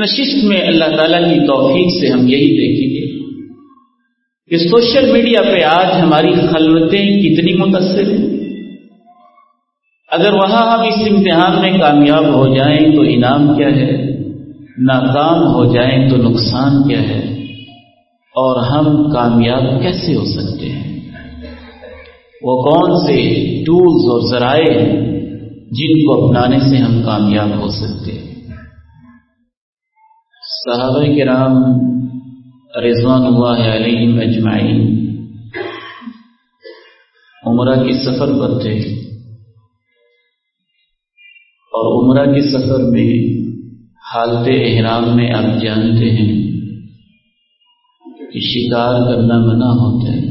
نشست میں اللہ تعالیٰ کی توفیق سے ہم یہی دیکھیں گے کہ سوشل میڈیا پہ آج ہماری خلوتیں کتنی متاثر ہیں۔ اگر وہاں ہم اس امتحان میں کامیاب ہو جائیں تو انعام کیا ہے؟ ناکام ہو جائیں تو نقصان کیا ہے؟ اور ہم کامیاب کیسے ہو سکتے ہیں؟ وہ کون سے ٹولز اور ذرائع ہیں جن کو اپنانے سے ہم کامیاب ہو سکتے ہیں؟ صحابہ کرام رضوان اللہ علیہ اجمعین عمرہ کی سفر پر تھے اور عمرہ کے سفر میں حالت احرام میں آپ جانتے ہیں کہ شکار کرنا منع ہوتا ہے۔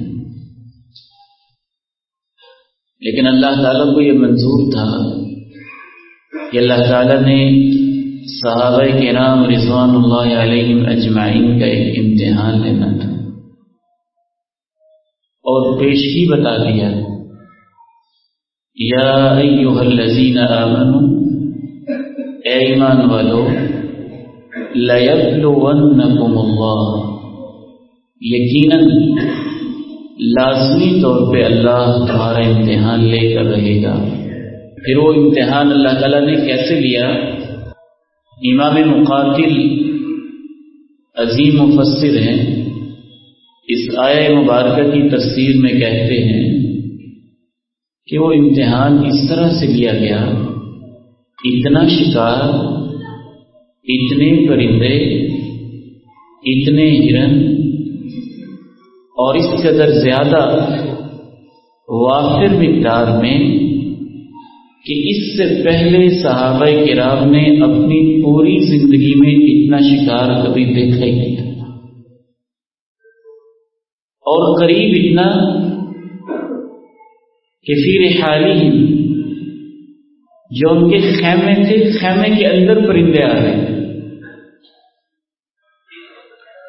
لیکن اللہ تعالیٰ کو یہ منظور تھا کہ اللہ تعالیٰ نے صحابہ کے نام رضوان اللہ علیہ اجمعین کا ایک امتحان لینا تھا۔ اور پیشگی بتا دیا۔ یا ایوہ الذین آمنوا، اے ایمان والو، لیبلونکم اللہ یقیناً لازمی طور پہ اللہ تمہارا امتحان لے کر رہے گا۔ پھر وہ امتحان اللہ تعالیٰ نے کیسے لیا؟ امام مقاتل عظیم مفسر ہیں، اس آئے مبارکہ کی تفسیر میں کہتے ہیں کہ وہ امتحان اس طرح سے لیا گیا، اتنا شکار، اتنے پرندے، اتنے ہرن، اور اس قدر زیادہ وافر مقدار میں کہ اس سے پہلے صحابہ کرام نے اپنی پوری زندگی میں اتنا شکار کبھی دیکھا ہی نہیں اور قریب اتنا کہ پھر حالی جو ان کے خیمے تھے، خیمے کے اندر پرندے آ رہے ہیں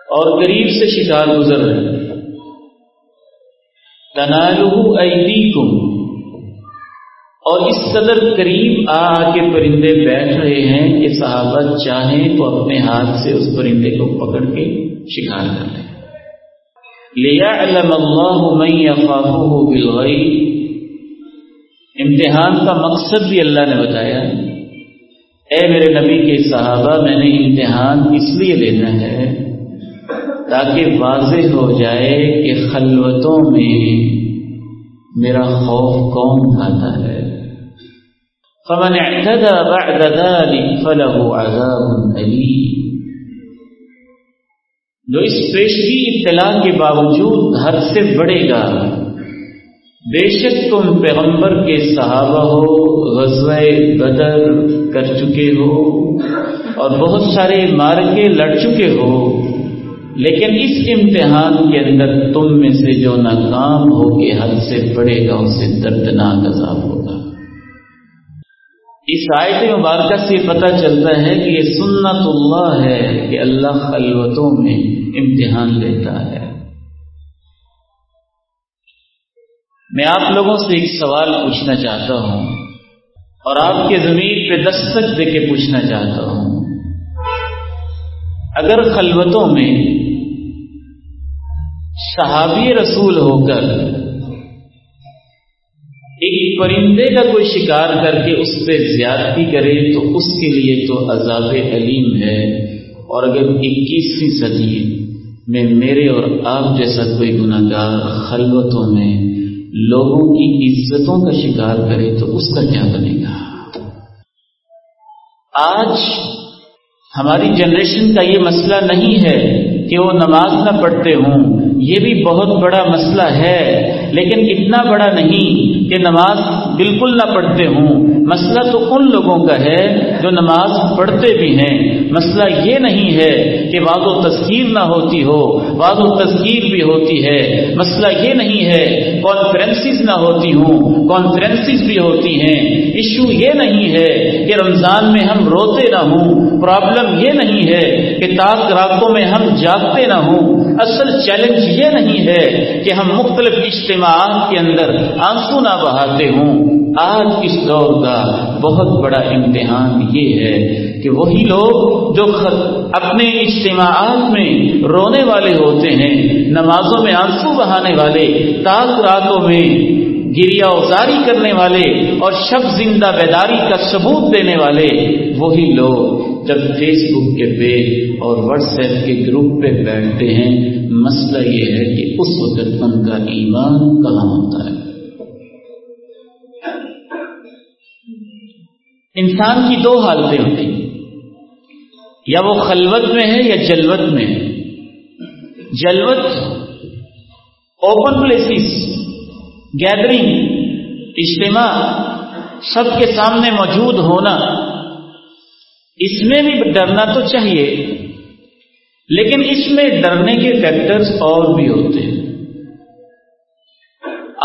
اور قریب سے شکار گزر رہے تنالو ایدیکم اور اس قدر قریب آ کے پرندے بیٹھ رہے ہیں کہ صحابہ چاہیں تو اپنے ہاتھ سے اس پرندے کو پکڑ کے شکار کر لیں۔ لیا اللہ ہو بلغئی امتحان کا مقصد بھی اللہ نے بتایا۔ اے میرے نبی کے صحابہ، میں نے امتحان اس لیے لینا ہے تاکہ واضح ہو جائے کہ خلوتوں میں میرا خوف کون کھاتا ہے۔ فمن اعتدى بعد ذلك فله عذاب أليم. جو اس پیشگی اطلاع کے باوجود حد سے بڑھے گا، بے شک تم پیغمبر کے صحابہ ہو، غزوہ بدر کر چکے ہو اور بہت سارے مارکے لڑ چکے ہو، لیکن اس امتحان کے اندر تم میں سے جو ناکام ہو کے حد سے بڑھے گا اسے دردناک عذاب ہوگا۔ اس آیت مبارکہ سے پتہ چلتا ہے کہ یہ سنت اللہ ہے کہ اللہ خلوتوں میں امتحان لیتا ہے۔ میں آپ لوگوں سے ایک سوال پوچھنا چاہتا ہوں اور آپ کے زمین پہ دستک دے کے پوچھنا چاہتا ہوں۔ اگر خلوتوں میں صحابی رسول ہو کر ایک پرندے کا کوئی شکار کر کے اس پہ زیادتی کرے تو اس کے لیے تو عذاب علیم ہے۔ اور اگر اکیسویں صدی میں میرے اور آپ جیسا کوئی گناہ گار خلوتوں میں لوگوں کی عزتوں کا شکار کرے تو اس کا کیا بنے گا؟ آج ہماری جنریشن کا یہ مسئلہ نہیں ہے کہ وہ نماز نہ پڑھتے ہوں، یہ بھی بہت بڑا مسئلہ ہے۔ لیکن اتنا بڑا نہیں کہ نماز بالکل نہ پڑھتے ہوں۔ مسئلہ تو ان لوگوں کا ہے جو نماز پڑھتے بھی ہیں۔ مسئلہ یہ نہیں ہے کہ بعض و تذکیر نہ ہوتی ہو بعض و تذکیر بھی ہوتی ہے۔ مسئلہ یہ نہیں ہے کانفرنسز نہ ہوتی ہوں کانفرنسز بھی ہوتی ہیں۔ ایشو یہ نہیں ہے کہ رمضان میں ہم روتے نہ ہوں۔ پرابلم یہ نہیں ہے کہ تاک راتوں میں ہم جاگتے نہ ہوں۔ اصل چیلنج یہ نہیں ہے کہ ہم مختلف اجتماعات کے اندر آنسو نہ بہاتے ہوں۔ آج اس دور کا بہت بڑا امتحان یہ ہے کہ وہی لوگ جو اپنے اجتماعات میں رونے والے ہوتے ہیں، نمازوں میں آنسو بہانے والے تاز راتوں میں گریا ازاری کرنے والے اور شب زندہ بیداری کا ثبوت دینے والے، وہی لوگ جب فیس بک کے پیج اور واٹس ایپ کے گروپ پہ بیٹھتے ہیں، مسئلہ یہ ہے کہ اس وقت ان کا ایمان کہاں ہوتا ہے؟ انسان کی دو حالتیں ہوتی ہیں۔ یا وہ خلوت میں ہے یا جلوت میں ہے۔ جلوت اوپن پلیسز گیدرنگ اجتماع، سب کے سامنے موجود ہونا۔ اس میں بھی ڈرنا تو چاہیے، لیکن اس میں ڈرنے کے فیکٹرز اور بھی ہوتے ہیں۔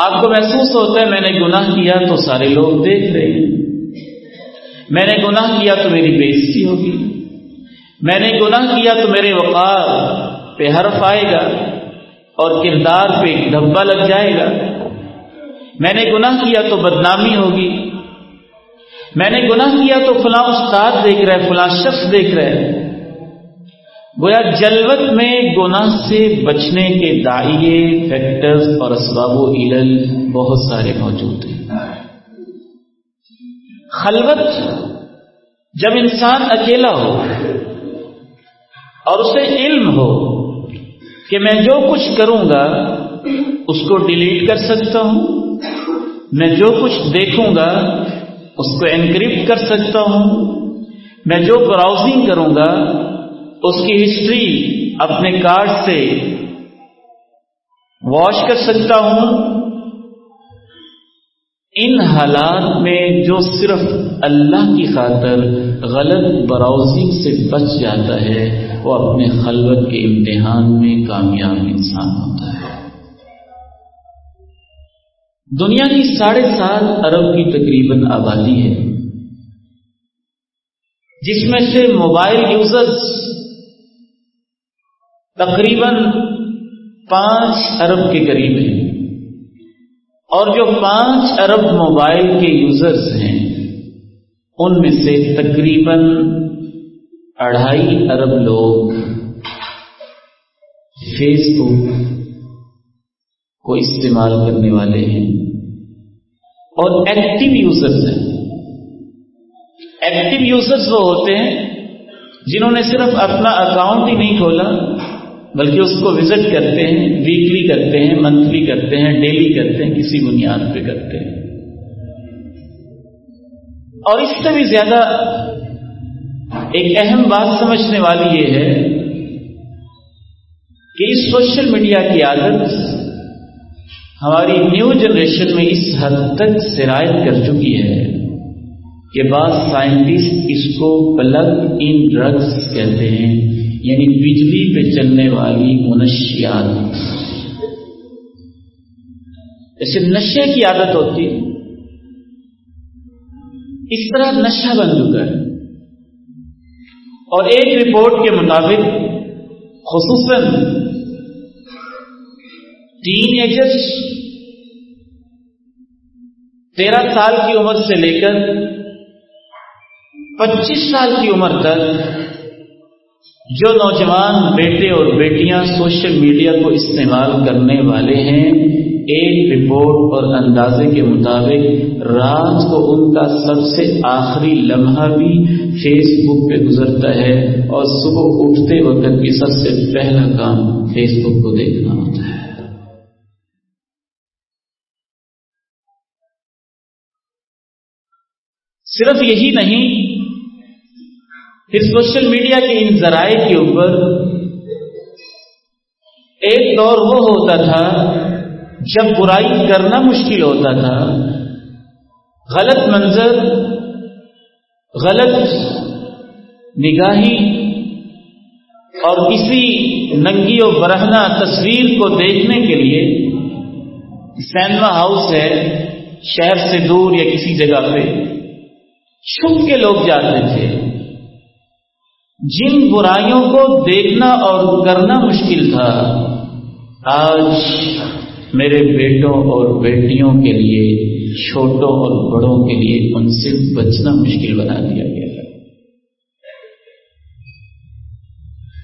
آپ کو محسوس ہوتا ہے، میں نے گناہ کیا تو سارے لوگ دیکھ رہے ہیں۔ میں نے گناہ کیا تو میری بےزتی ہوگی۔ میں نے گناہ کیا تو میرے وقار پہ حرف آئے گا اور کردار پہ دھبا لگ جائے گا۔ میں نے گناہ کیا تو بدنامی ہوگی۔ میں نے گناہ کیا تو فلاں استاد دیکھ رہا ہے، فلاں شخص دیکھ رہا ہے۔ گویا جلوت میں گناہ سے بچنے کے دائیں فیکٹرز اور اسباب و علل بہت سارے موجود ہیں۔ خلوت، جب انسان اکیلا ہو اور اسے علم ہو کہ میں جو کچھ کروں گا، اس کو ڈیلیٹ کر سکتا ہوں، میں جو کچھ دیکھوں گا اس کو انکرپٹ کر سکتا ہوں۔ میں جو براؤزنگ کروں گا، اس کی ہسٹری اپنے کارڈ سے واش کر سکتا ہوں۔ ان حالات میں جو صرف اللہ کی خاطر غلط براؤزنگ سے بچ جاتا ہے، وہ اپنے خلوت کے امتحان میں کامیاب انسان ہوتا ہے۔ دنیا کی ساڑھے سات ارب کی تقریباً آبادی ہے۔ جس میں سے موبائل یوزرز تقریباً پانچ ارب کے قریب ہیں۔ اور جو پانچ ارب موبائل کے یوزرز ہیں، ان میں سے تقریباً اڑھائی ارب لوگ فیس بک کو استعمال کرنے والے ہیں۔ اور ایکٹیو یوزرز ہیں. ایکٹیو یوزرز وہ ہوتے ہیں جنہوں نے صرف اپنا اکاؤنٹ ہی نہیں کھولا، بلکہ اس کو وزٹ کرتے ہیں ویکلی کرتے ہیں منتھلی کرتے ہیں ڈیلی کرتے ہیں، کسی بنیاد پہ کرتے ہیں۔ اور اس سے بھی زیادہ ایک اہم بات سمجھنے والی یہ ہے کہ اس سوشل میڈیا کی عادت ہماری نیو جنریشن میں اس حد تک سرایت کر چکی ہے کہ بعض سائنٹسٹ اس کو پلگ ان ڈرگس کہتے ہیں یعنی بجلی پہ چلنے والی منشیات۔ جیسے نشے کی عادت ہوتی ہے۔ اس طرح نشہ بن چکا ہے۔ اور ایک رپورٹ کے مطابق، خصوصاً تین تیرہ سال کی عمر سے لے کر پچیس سال کی عمر تک جو نوجوان بیٹے اور بیٹیاں سوشل میڈیا کو استعمال کرنے والے ہیں، ایک رپورٹ اور اندازے کے مطابق رات کو ان کا سب سے آخری لمحہ بھی فیس بک پہ گزرتا ہے اور صبح اٹھتے وقت بھی سب سے پہلا کام فیس بک کو دیکھنا ہوتا ہے۔ صرف یہی نہیں پھر سوشل میڈیا کے ان ذرائع کے اوپر ایک دور وہ ہوتا تھا، جب برائی کرنا مشکل ہوتا تھا، غلط منظر، غلط نگاہی، اور کسی ننگی و برہنا تصویر کو دیکھنے کے لیے سینما ہاؤس ہے شہر سے دور یا کسی جگہ پہ۔ چھپ کے لوگ جاتے تھے۔ جن برائیوں کو دیکھنا اور کرنا مشکل تھا، آج میرے بیٹوں اور بیٹیوں کے لیے، چھوٹوں اور بڑوں کے لیے ان سے بچنا مشکل بنا دیا گیا ہے۔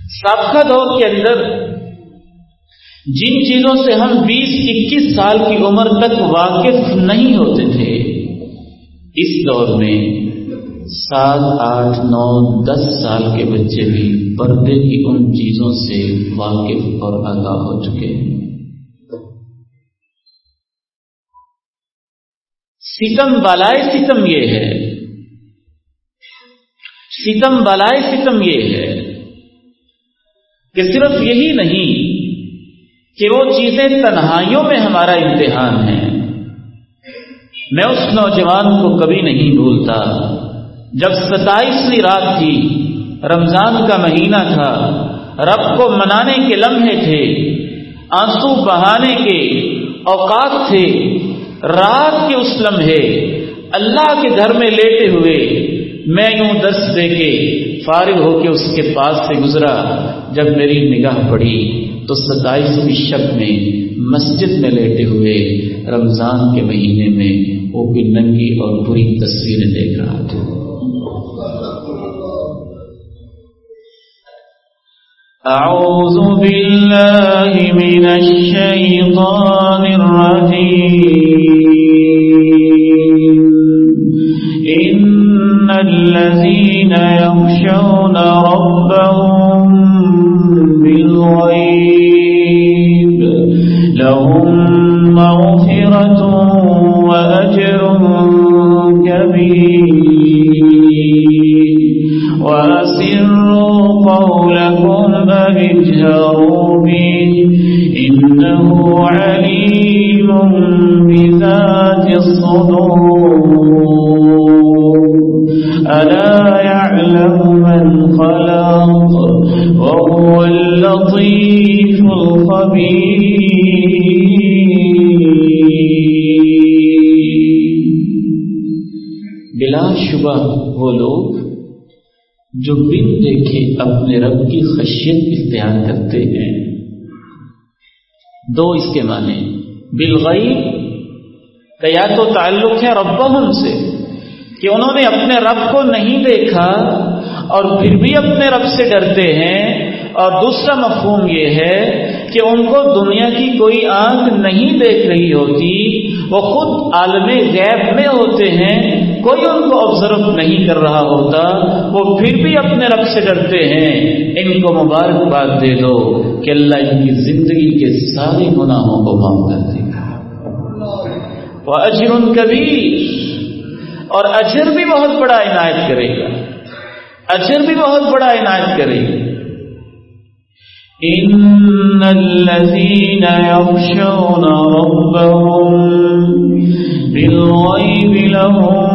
سابقہ دور کے اندر، جن چیزوں سے ہم بیس اکیس سال کی عمر تک واقف نہیں ہوتے تھے اس دور میں سات، آٹھ، نو، دس سال کے بچے بھی پردے کی ان چیزوں سے واقف اور آگاہ ہو چکے ہیں۔ ستم بالائے ستم یہ ہے۔ ستم بالائے ستم یہ ہے کہ صرف یہی نہیں کہ وہ چیزیں تنہائیوں میں ہمارا امتحان ہے۔ میں اس نوجوان کو کبھی نہیں بھولتا۔ جب ستائیسویں رات تھی، رمضان کا مہینہ تھا، رب کو منانے کے لمحے تھے، آنسو بہانے کے اوقات تھے، رات کے اس لمحے اللہ کے گھر میں لیتے ہوئے، میں یوں دس دے کے فارغ ہو کے اس کے پاس سے گزرا۔ جب میری نگاہ پڑی تو ستائیسویں شب میں مسجد میں لیٹے ہوئے، رمضان کے مہینے میں وہ بھی ننگی اور بری تصویریں دیکھ رہا تھا۔ أعوذ بالله من الشيطان الرجيم. وأسروا قولكم أجهروا به إنه عليم بذات الصدور. ألا يعلم من خلق وهو اللطيف الخبير. بلا شبہ وہ لوگ جو بن دیکھے اپنے رب کی خشیت اختیار کرتے ہیں۔ دو اس کے معنی بالغئی کا یا تو تعلق ہے ربہم سے، کہ انہوں نے اپنے رب کو نہیں دیکھا اور پھر بھی اپنے رب سے ڈرتے ہیں۔ اور دوسرا مفہوم یہ ہے کہ ان کو دنیا کی کوئی آنکھ نہیں دیکھ رہی ہوتی، وہ خود عالم غیب میں ہوتے ہیں۔ کوئی ان کو آبزرو نہیں کر رہا ہوتا، وہ پھر بھی اپنے رب سے ڈرتے ہیں۔ ان کو مبارکباد دے دو کہ اللہ ان کی زندگی کے سارے گناہوں کو معاف کر دے۔ گا وہ اجر ان اور اجر بھی بہت بڑا عنایت کرے گا۔ اجر بھی بہت بڑا عنایت کرے گا۔ إن الذين يخشون ربهم بالغيب لهم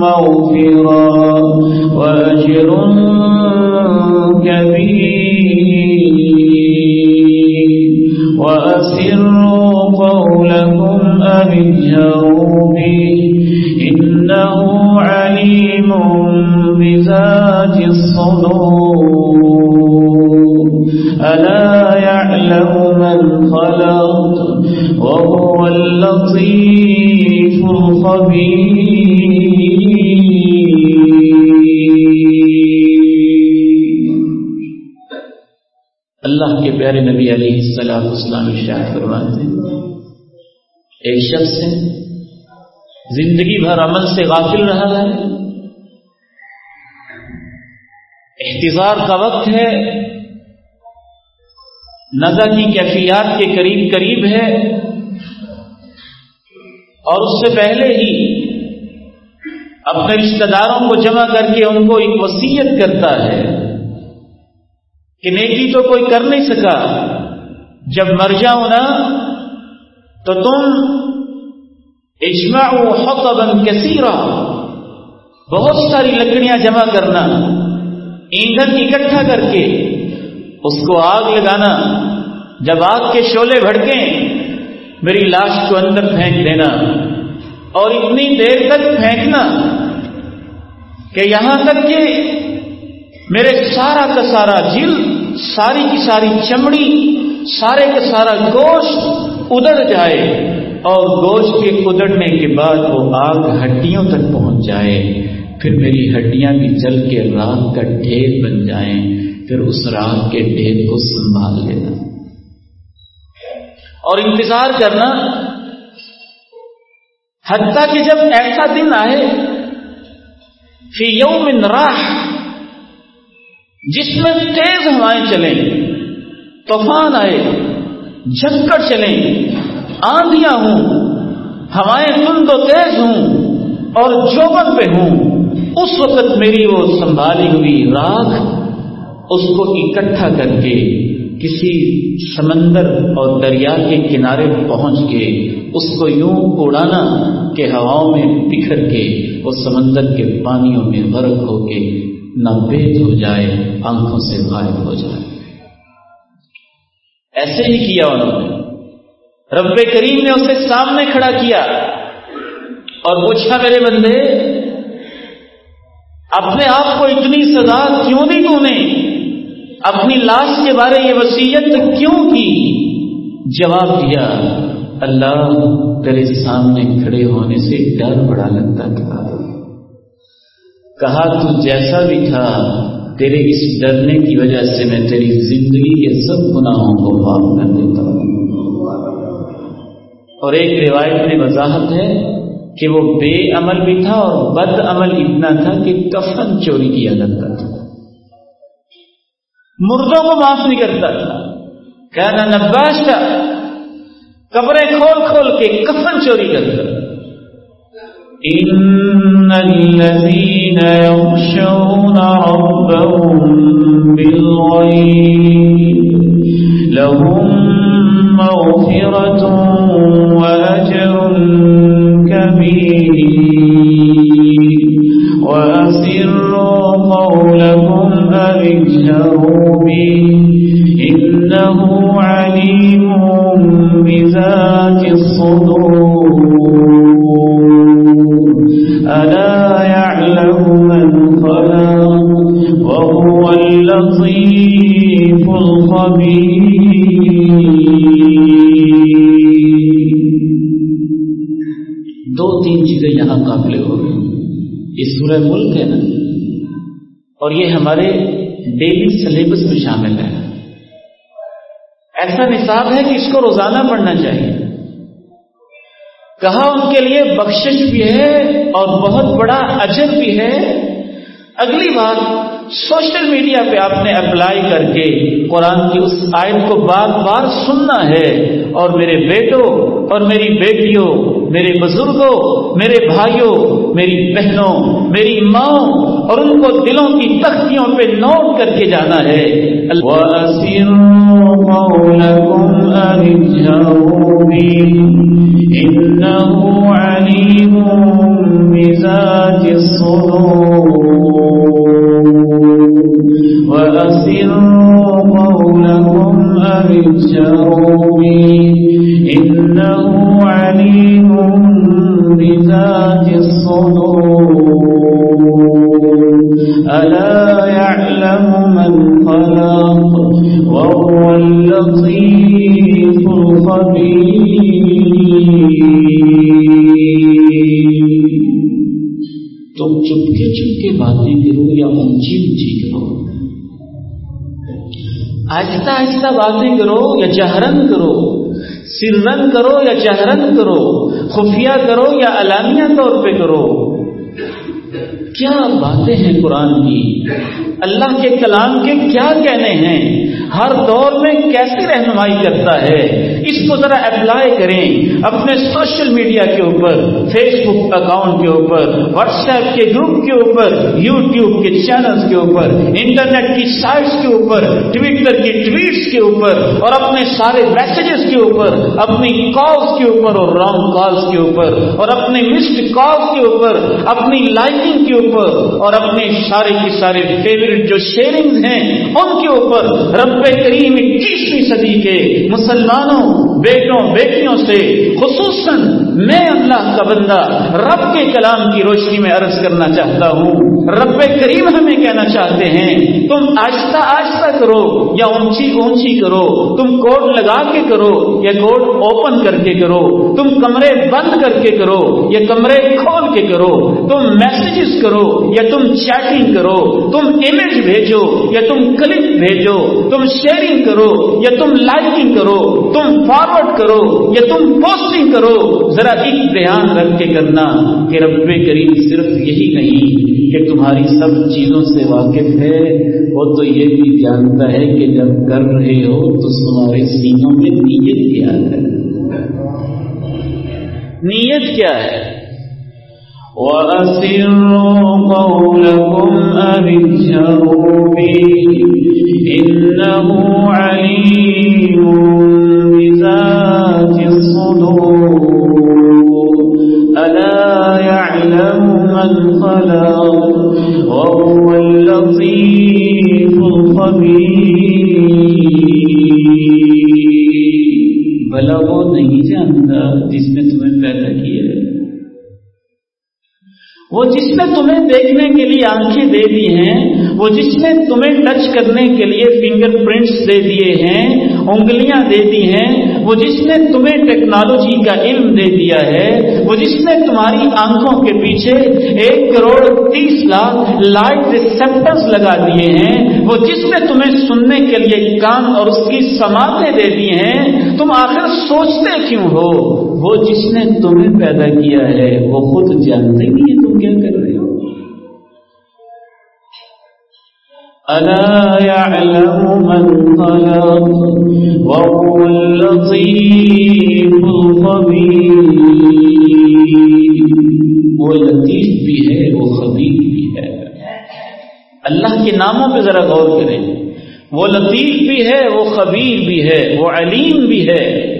مغفرة وأجر كبير. وأسروا قولكم أم اجهروا به؟ إنه عليم بذات الصدور. ألا اللطيف الخبير اللہ کے پیارے نبی علیہ السلام اسلام اشاعت فرماتے ہیں، ایک شخص ہے، زندگی بھر عمل سے غافل رہا ہے، احتضار کا وقت ہے، نزا کی کیفیات کے قریب قریب ہے اور اس سے پہلے ہی اپنے رشتہ داروں کو جمع کر کے ان کو ایک وسیعت کرتا ہے کہ نیکی تو کوئی کر نہیں سکا، جب مر جاؤ نا تو تم اجماع حقبا کثیرا، بہت ساری لکڑیاں جمع کرنا، ایندھن اکٹھا کر کے، اس کو آگ لگانا، جب آگ کے شعلے بھڑکیں میری لاش کو اندر پھینک دینا اور اتنی دیر تک پھینکنا کہ یہاں تک کہ میرے سارا کا سارا جل، ساری کی ساری چمڑی، سارے کا سارا گوشت ادڑ جائے اور گوشت کے ادڑنے کے بعد وہ آگ ہڈیوں تک پہنچ جائے۔ پھر میری ہڈیاں بھی جل کے راک کا ڈھیر بن جائیں۔ پھر اس رات کے ڈھیر کو سنبھال لینا۔ اور انتظار کرنا حتیٰ کہ جب ایسا دن آئے فی یوم راہ جس میں تیز ہوائیں چلیں، طوفان آئے، جھکڑ چلیں، آندیاں ہوں، ہوائیں تند و تیز ہوں اور جوبن پہ ہوں، اس وقت میری وہ سنبھالی ہوئی راکھ، اس کو اکٹھا کر کے کسی سمندر اور دریا کے کنارے پہنچ کے اس کو یوں اڑانا کہ ہواؤں میں بکھر کے وہ سمندر کے پانیوں میں غرق ہو کے نہ بیت ہو جائے، آنکھوں سے غائب ہو جائے۔ ایسے ہی کیا انہوں نے۔ رب کریم نے اسے سامنے کھڑا کیا اور پوچھا، میرے بندے، اپنے آپ کو اتنی سزا کیوں دی تو نے؟ اپنی لاش کے بارے یہ وسیعت کیوں کی؟ جواب دیا، اللہ تیرے سامنے کھڑے ہونے سے ڈر بڑا لگتا تھا کہا، تو جیسا بھی تھا، تیرے اس ڈرنے کی وجہ سے میں تیری زندگی کے سب گناہوں کو معاف کر دیتا ہوں۔ اور ایک روایت میں وضاحت ہے کہ وہ بے عمل بھی تھا اور بد عمل اتنا تھا کہ کفن چوری کیا جاتا تھا۔ مردوں کو معاف نہیں کرتا تھا۔ کہنا نباش کا قبریں کھول کھول کے کفن چوری کرتا۔ إن الذين يخشون ربهم بالغيب لهم مغفرة وأجر كبير وأسروا قولكم به إنه عليم بذات الصدور. ألا يعلم من خلق، وهو اللطيف الخبير. دو تین چیزیں یہاں قابل ہو گئی یہ سورہ ملک ہے نا؟ اور یہ ہمارے ڈیلی سلیبس میں شامل ہے۔ ایسا نصاب ہے کہ اس کو روزانہ پڑھنا چاہیے۔ کہا ان کے لیے بخشش بھی ہے اور بہت بڑا اجر بھی ہے۔ اگلی بات سوشل میڈیا پہ آپ نے اپلائی کر کے قرآن کی اس آیت کو بار بار سننا ہے اور میرے بیٹوں اور میری بیٹیوں، میرے بزرگوں، میرے بھائیوں، میری بہنوں، میری ماں اور ان کو دلوں کی تختیوں پہ نوٹ کر کے جانا ہے۔ وَأَسِرُّوا قَوْلَكُمْ أَبِجَرُوا بِهِ وَأَسِرُّوا قَوْلَكُمْ أَبِجَرُوا بي إنه عليم باتیں کرو یا جہرن کرو؟ سرن کرو یا جہرن کرو؟ خفیہ کرو یا علانیہ طور پہ کرو؟ کیا باتیں ہیں قرآن کی؟ اللہ کے کلام کے کیا کہنے ہیں؟ ہر دور میں کیسے رہنمائی کرتا ہے؟ کو ذرا اپلائی کریں اپنے سوشل میڈیا کے اوپر فیس بک اکاؤنٹ کے اوپر واٹس ایپ کے گروپ کے اوپر یوٹیوب کے چینلز کے اوپر انٹرنیٹ کی سائٹس کے اوپر ٹویٹر کی ٹویٹس کے اوپر اور اپنے سارے میسجز کے اوپر اپنی کالز کے اوپر اور رانگ کالز کے اوپر اور اپنے مسڈ کالز کے اوپر اپنی لائکنگ کے اوپر اور اپنے سارے کے سارے فیوریٹ جو شیئرنگ ہیں ان کے اوپر رب کریم اکیسویں صدی کے مسلمانوں بیٹوں بیٹیوں سے، خصوصاً میں اللہ کا بندہ رب کے کلام کی روشنی میں عرض کرنا چاہتا ہوں۔ رب کریم ہمیں کہنا چاہتے ہیں، تم آہستہ آہستہ کرو یا اونچی اونچی کرو، تم کوڈ لگا کے کرو یا کوڈ اوپن کر کے کرو، تم کمرے بند کر کے کرو یا کمرے کھول کے کرو، تم میسجز کرو یا تم چیٹنگ کرو، تم امیج بھیجو یا تم کلپ بھیجو، تم شیئرنگ کرو یا تم لائکنگ کرو، تم فارورڈ کرو یا تم پوسٹنگ کرو، ذرا ایک دھیان رکھ کے کرنا کہ رب کریم صرف یہی نہیں کہ تمہاری سب چیزوں سے واقف ہے۔ وہ تو یہ بھی جانتا ہے کہ جب کر رہے ہو تو تمہارے سینوں میں نیت کیا ہے؟ نیت کیا ہے؟ وَأَسِرُّوا قَوْلَكُمْ أَبِجَّرُوا بِهِ إِنَّهُ عَلِيمٌ وهو اللطيف الخبير۔ بھلا وہ نہیں جانتا جس نے تمہیں پیدا کیا۔ ہے وہ جس نے تمہیں دیکھنے کے لیے آنکھیں دے دی ہیں، وہ جس نے تمہیں ٹچ کرنے کے لیے فنگر پرنٹس دے دیے ہیں، انگلیاں دے دی ہیں، وہ جس نے تمہیں ٹیکنالوجی کا علم دے دیا ہے، وہ جس نے تمہاری آنکھوں کے پیچھے ایک کروڑ تیس لاکھ لائٹ ریسپٹرز لگا دیے ہیں، وہ جس نے تمہیں سننے کے لیے کان اور اس کی سماعتیں دے دی ہیں، تم آخر سوچتے کیوں ہو؟ وہ جس نے تمہیں پیدا کیا ہے، وہ خود جانتے نہیں تم کیا کر رہے ہو؟ وہ لطیف بھی ہے، وہ خبیر بھی ہے۔ اللہ کے ناموں پہ ذرا غور کریں۔ وہ لطیف بھی ہے، وہ خبیر بھی ہے، وہ علیم بھی ہے۔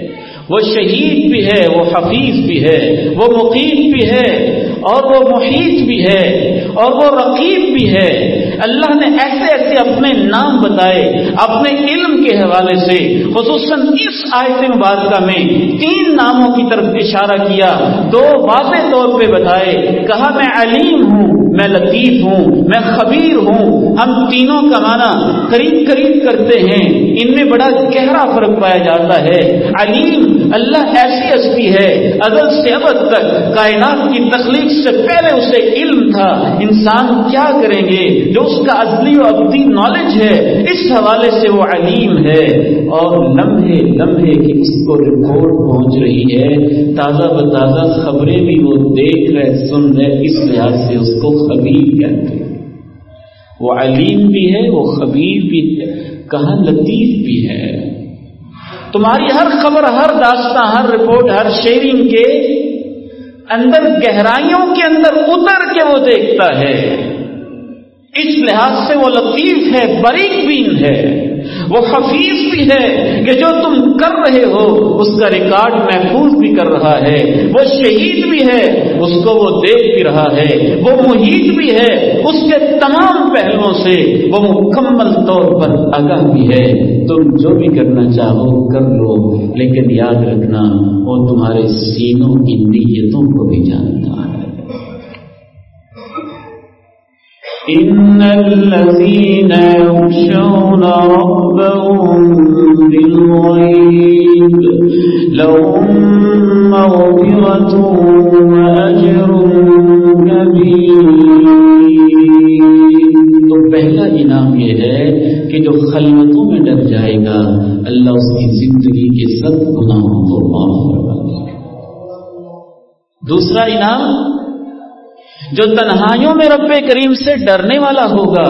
وہ شہید بھی ہے، وہ حفیظ بھی ہے، وہ مقیم بھی ہے اور وہ محیط بھی ہے اور وہ رقیب بھی ہے۔ اللہ نے ایسے ایسے اپنے نام بتائے، اپنے علم کے حوالے سے، خصوصاً اس آیت مبارکہ میں تین ناموں کی طرف اشارہ کیا، دو واضح طور پہ بتائے، کہا میں علیم ہوں، میں لطیف ہوں، میں خبیر ہوں، ہم تینوں کا معنی قریب قریب کرتے ہیں، ان میں بڑا گہرا فرق پایا جاتا ہے۔ علیم اللہ ایسی ہستی ہے، ازل سے ابد تک، کائنات کی تخلیق سے پہلے اسے علم تھا، انسان کیا کریں گے؟ جو اس کا ازلی و ابدی نالج ہے، اس حوالے سے وہ علیم ہے۔ اور لمحے لمحے کی اس کو رپورٹ پہنچ رہی ہے۔ تازہ بتازہ خبریں بھی وہ دیکھ رہے، سن رہے، اس لحاظ سے اس کو خبیر کہتے ہیں۔ وہ علیم بھی ہے، وہ خبیر بھی ہے، کہاں لطیف بھی ہے۔ تمہاری ہر خبر، ہر داستہ ہر رپورٹ ہر شیئرنگ کے اندر گہرائیوں کے اندر اتر کے وہ دیکھتا ہے۔ اس لحاظ سے وہ لطیف ہے بریک بین ہے۔ وہ حفیظ بھی ہے کہ جو تم کر رہے ہو، اس کا ریکارڈ محفوظ بھی کر رہا ہے۔ وہ شہید بھی ہے، اس کو وہ دیکھ بھی رہا ہے۔ وہ محیط بھی ہے، اس کے تمام پہلوؤں سے وہ مکمل طور پر آگاہ بھی ہے۔ تم جو بھی کرنا چاہو، کر لو۔ لیکن یاد رکھنا، وہ تمہارے سینوں کی نیتوں کو بھی جانتا۔ إن الذين يخشون ربهم بالغيب لهم مغفرة وأجر كبير تو پہلا انعام یہ ہے کہ جو خلوتوں میں ڈر جائے گا، اللہ اس کی زندگی کے سب گناہوں کو معاف کروا دے گا۔ دوسرا انعام جو تنہائیوں میں رب کریم سے ڈرنے والا ہوگا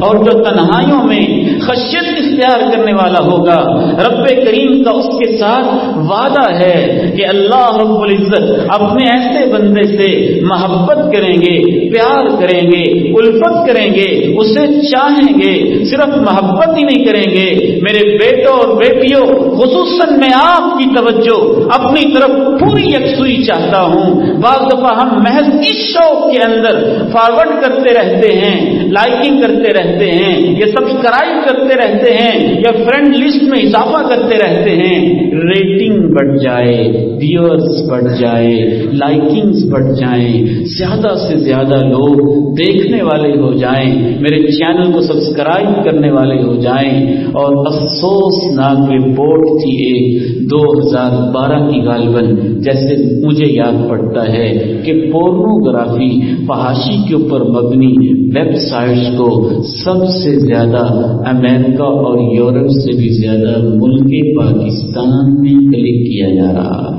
اور جو تنہائیوں میں خشیت اختیار کرنے والا ہوگا، رب کریم کا اس کے ساتھ وعدہ ہے کہ اللہ رب العزت اپنے ایسے بندے سے محبت کریں گے، پیار کریں گے، الفت کریں گے، اسے چاہیں گے، صرف محبت ہی نہیں کریں گے۔ میرے بیٹوں اور بیٹیوں، خصوصاً میں آپ کی توجہ اپنی طرف پوری یکسوئی چاہتا ہوں۔ بعض دفعہ ہم محض اس شوق کے اندر فارورڈ کرتے رہتے ہیں لائکنگ کرتے رہتے ہیں، یہ سبسکرائب کرتے رہتے ہیں ہیں یا فرینڈ لسٹ میں اضافہ کرتے رہتے ہیں۔ ریٹنگ بڑھ جائے ویورس بڑھ جائے لائکنگز بڑھ جائیں، زیادہ سے زیادہ لوگ دیکھنے والے ہو جائیں، میرے چینل کو سبسکرائب کرنے والے ہو جائیں۔ اور افسوس ناک رپورٹ تھی ایک دو ہزار بارہ کی غالباً جیسے مجھے یاد پڑتا ہے کہ پورنوگرافی فحاشی کے اوپر مبنی ویب سائٹس کو سب سے زیادہ امریکہ اور یورپ سے بھی زیادہ ملک پاکستان میں کلک کیا جا رہا۔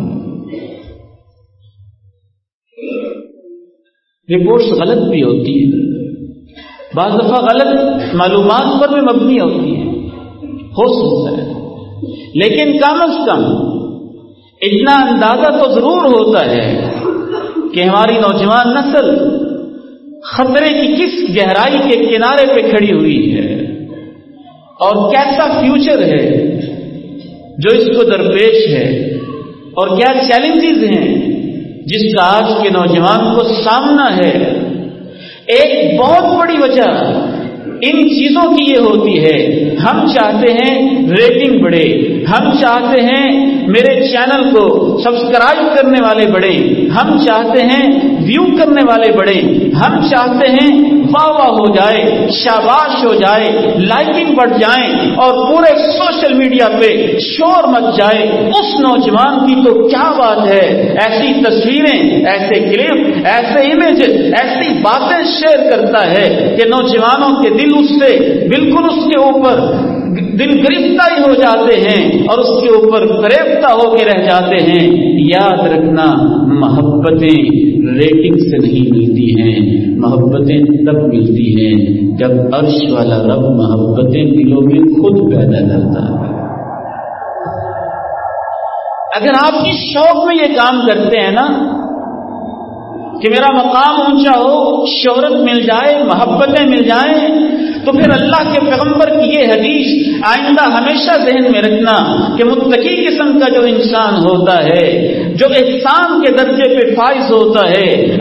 رپورٹس غلط بھی ہوتی ہیں۔ بعض دفعہ غلط معلومات پر بھی مبنی ہوتی ہیں۔ ہو سکتا ہے۔ لیکن کم از کم اتنا اندازہ تو ضرور ہوتا ہے کہ ہماری نوجوان نسل خطرے کی کس گہرائی کے کنارے پہ کھڑی ہوئی ہے اور کیسا فیوچر ہے جو اس کو درپیش ہے اور کیا چیلنجز ہیں جس کا آج کے نوجوان کو سامنا ہے۔ ایک بہت بڑی وجہ ان چیزوں کی یہ ہوتی ہے۔ ہم چاہتے ہیں ریٹنگ بڑھے۔ ہم چاہتے ہیں میرے چینل کو سبسکرائب کرنے والے بڑھے۔ ہم چاہتے ہیں ویو کرنے والے بڑھے۔ ہم چاہتے ہیں واہ واہ ہو جائے، شاباش ہو جائے، لائکنگ بڑھ جائیں اور پورے سوشل میڈیا پہ شور مچ جائے۔ اس نوجوان کی تو کیا بات ہے؟ ایسی تصویریں، ایسے کلپ، ایسے امیج ایسی باتیں شیئر کرتا ہے کہ نوجوانوں کے دل اس سے بالکل اس کے اوپر دل گرفتہ ہی ہو جاتے ہیں اور اس کے اوپر فریفتہ ہو کے رہ جاتے ہیں۔ یاد رکھنا، محبتیں ریٹنگ سے نہیں ملتی ہیں۔ محبتیں تب ملتی ہیں جب عرش والا رب محبتیں دلوں میں خود پیدا کرتا ہے۔ اگر آپ کی شوق میں یہ کام کرتے ہیں نا، کہ میرا مقام اونچا ہو، شہرت مل جائے، محبتیں مل جائیں تو پھر اللہ کے پیغمبر کی یہ حدیث آئندہ ہمیشہ ذہن میں رکھنا کہ متقی قسم کا جو انسان ہوتا ہے، جو احسان کے درجے پہ فائز ہوتا ہے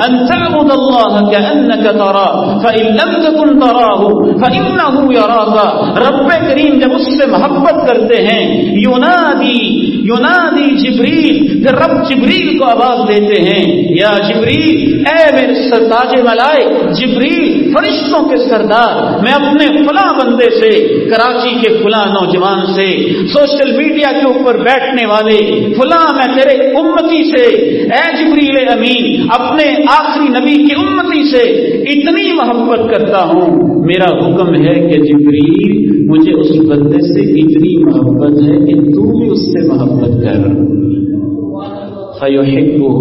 رب کریم جب اس سے محبت کرتے ہیں، یونادی یونادی جبریل، پھر رب جبریل کو آواز دیتے ہیں۔ یا جبریل، اے میرے سرتاج ملائے جبریل فرشتوں کے سردار، میں اپنے فلاں بندے سے، کراچی کے فلاں نوجوان سے، سوشل میڈیا کے اوپر بیٹھنے والے، فلاں میں تیرے امتی سے، اے جبریل امین، اپنے آخری نبی کی امتی سے اتنی محبت کرتا ہوں۔ میرا حکم ہے کہ جبریل، مجھے اس بندے سے اتنی محبت ہے کہ تو بھی اس سے محبت کر۔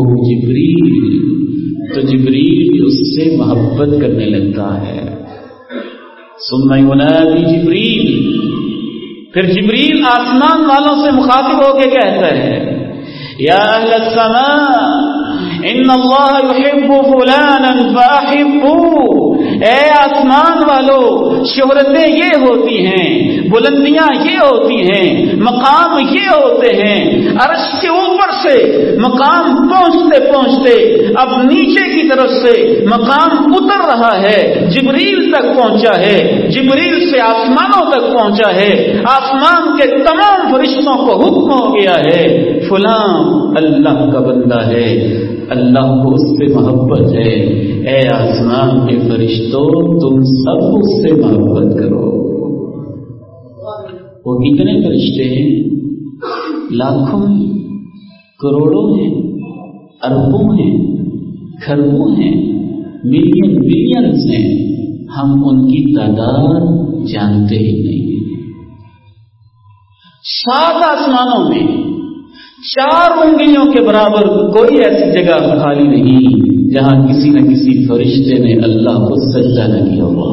جبریل۔ تو جبریل اس سے محبت کرنے لگتا ہے۔ سننا ینادی جبریل۔ پھر جبریل آسمان والوں سے مخاطب ہو کے کہتا ہے، یا اہل السماء ان اللہ يحب فلانا فاحبوه اے آسمان والو، شہرتیں یہ ہوتی ہیں، بلندیاں یہ ہوتی ہیں، مقام یہ ہوتے ہیں۔ عرش کے اوپر سے مقام پہنچتے پہنچتے، اب نیچے کی طرف سے مقام اتر رہا ہے۔ جبریل تک پہنچا ہے، جبریل سے آسمانوں تک پہنچا ہے۔ آسمان کے تمام فرشتوں کو حکم ہو گیا ہے، فلاں اللہ کا بندہ ہے۔ اللہ کو اس سے محبت ہے۔ اے آسمان کے فرشتوں تم سب اس سے محبت کرو۔ وہ کتنے فرشتے ہیں؟ لاکھوں ہیں، کروڑوں ہیں، اربوں ہیں، کھربوں ہیں، ملین بلینس ہیں۔ ہم ان کی تعداد جانتے ہی نہیں۔ سات آسمانوں میں چار انگلیوں کے برابر کوئی ایسی جگہ خالی نہیں جہاں کسی نہ کسی فرشتے نے اللہ کو سجدہ نہ کیا ہوا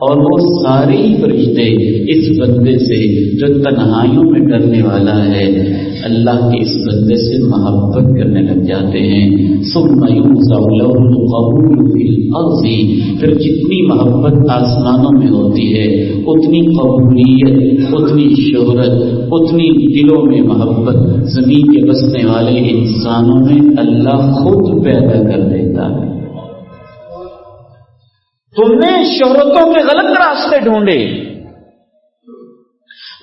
اور وہ سارے فرشتے اس بندے سے جو تنہائیوں میں ڈرنے والا ہے اللہ کے اس بندے سے محبت کرنے لگ جاتے ہیں۔ پھر جتنی محبت آسمانوں میں ہوتی ہے، اتنی قبولیت، اتنی شہرت، اتنی دلوں میں محبت زمین کے بسنے والے انسانوں میں اللہ خود پیدا کر دیتا ہے۔ تم نے شہرتوں کے غلط راستے ڈھونڈے۔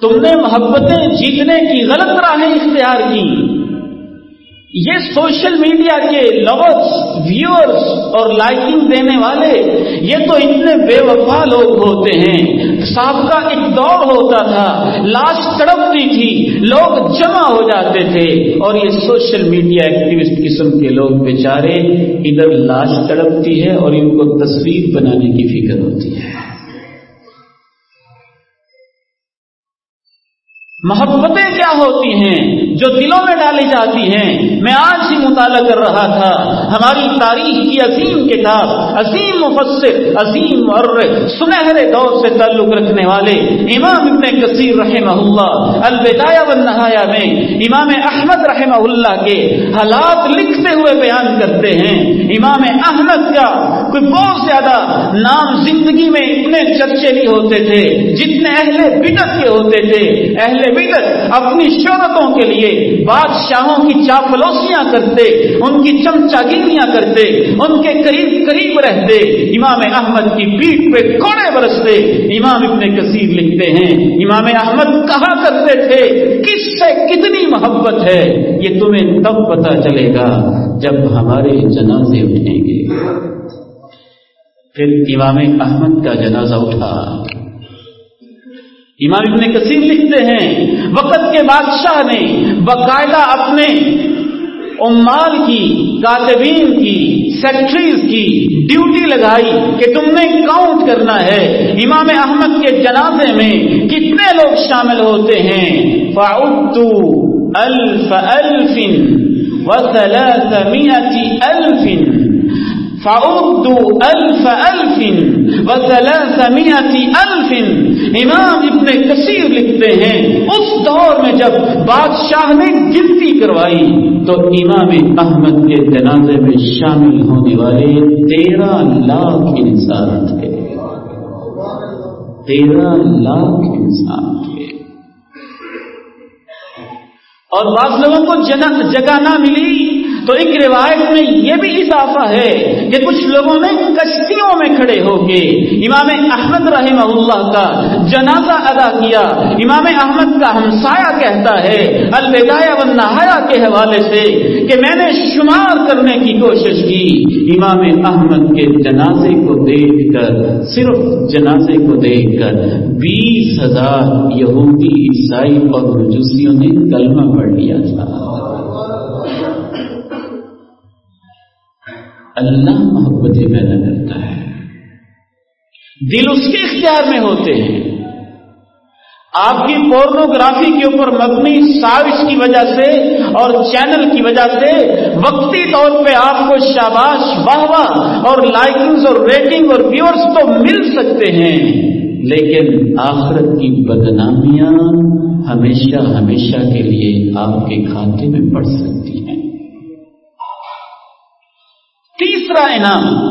تم نے محبتیں جیتنے کی غلط راہیں اختیار کی۔ یہ سوشل میڈیا کے لورس ویورز اور لائکنگ دینے والے، یہ تو اتنے بے وفا لوگ ہوتے ہیں۔ سابقہ ایک دور ہوتا تھا، لاش تڑپتی تھی، لوگ جمع ہو جاتے تھے۔ اور یہ سوشل میڈیا ایکٹیوسٹ قسم کے لوگ بیچارے، ادھر لاش تڑپتی ہے اور ان کو تصویر بنانے کی فکر ہوتی ہے۔ محبتیں کیا ہوتی ہیں جو دلوں میں ڈالی جاتی ہیں؟ میں آج ہی مطالعہ کر رہا تھا۔ ہماری تاریخ کی عظیم کتاب، عظیم مفسر، عظیم اور سنہرے دور سے تعلق رکھنے والے امام ابن کثیر رحمہ اللہ الوداع والنہایا میں امام احمد رحمہ اللہ کے حالات لکھتے ہوئے بیان کرتے ہیں۔ امام احمد کا کوئی بہت زیادہ نام زندگی میں اتنے چرچے نہیں ہوتے تھے، جتنے اہل بدت کے ہوتے تھے۔ اہل اپنی شہرتوں کے لیے، بادشاہوں کی چاپلوسیاں کرتے، ان کی چمچا گیریاں کرتے، ان کے قریب قریب رہتے۔ امام احمد کی پیٹ پہ کوڑے برستے۔ امام ابن کثیر لکھتے ہیں، امام احمد کہا کرتے تھے؟ کس سے کتنی محبت ہے؟ یہ تمہیں تب پتا چلے گا جب ہمارے جنازے اٹھیں گے۔ پھر امام احمد کا جنازہ اٹھا۔ امام ابن کثیر لکھتے ہیں، وقت کے بادشاہ نے باقاعدہ اپنے امال کی، کاتبین کی، سیکٹریز کی ڈیوٹی لگائی کہ تم نے کاؤنٹ کرنا ہے۔ امام احمد کے جنازے میں کتنے لوگ شامل ہوتے ہیں؟ فاؤتو الف الفن الفن الف الف وثلاثمائة الف امام ابن کثیر لکھتے ہیں، اس دور میں جب بادشاہ نے گنتی کروائی، تو امام احمد کے جنازے میں شامل ہونے والے تیرہ لاکھ انسان تھے۔ تیرہ لاکھ انسان تھے۔ اور بعض لوگوں کو جگہ نہ ملی۔ تو ایک روایت میں یہ بھی اضافہ ہے کہ کچھ لوگوں نے کشتیوں میں کھڑے ہو کے امام احمد رحمہ اللہ کا جنازہ ادا کیا۔ امام احمد کا ہمسایا کہتا ہے، الوداع و نہایا کے حوالے سے کہ میں نے شمار کرنے کی کوشش کی۔ امام احمد کے جنازے کو دیکھ کر، صرف جنازے کو دیکھ کر بیس ہزار یہودی عیسائی اور مجوسیوں نے کلمہ پڑھ لیا تھا۔ اللہ محبتیں پیدا کرتا ہے۔ دل اس کے اختیار میں ہوتے ہیں۔ آپ کی پورنوگرافی کے اوپر مبنی سازش کی وجہ سے اور چینل کی وجہ سے وقتی طور پہ آپ کو شاباش، واہ واہ، اور لائکنگز اور ریٹنگ اور ویورز تو مل سکتے ہیں۔ لیکن آخرت کی بدنامیاں ہمیشہ ہمیشہ کے لیے آپ کے کھاتے میں پڑ سکتی ہیں انعام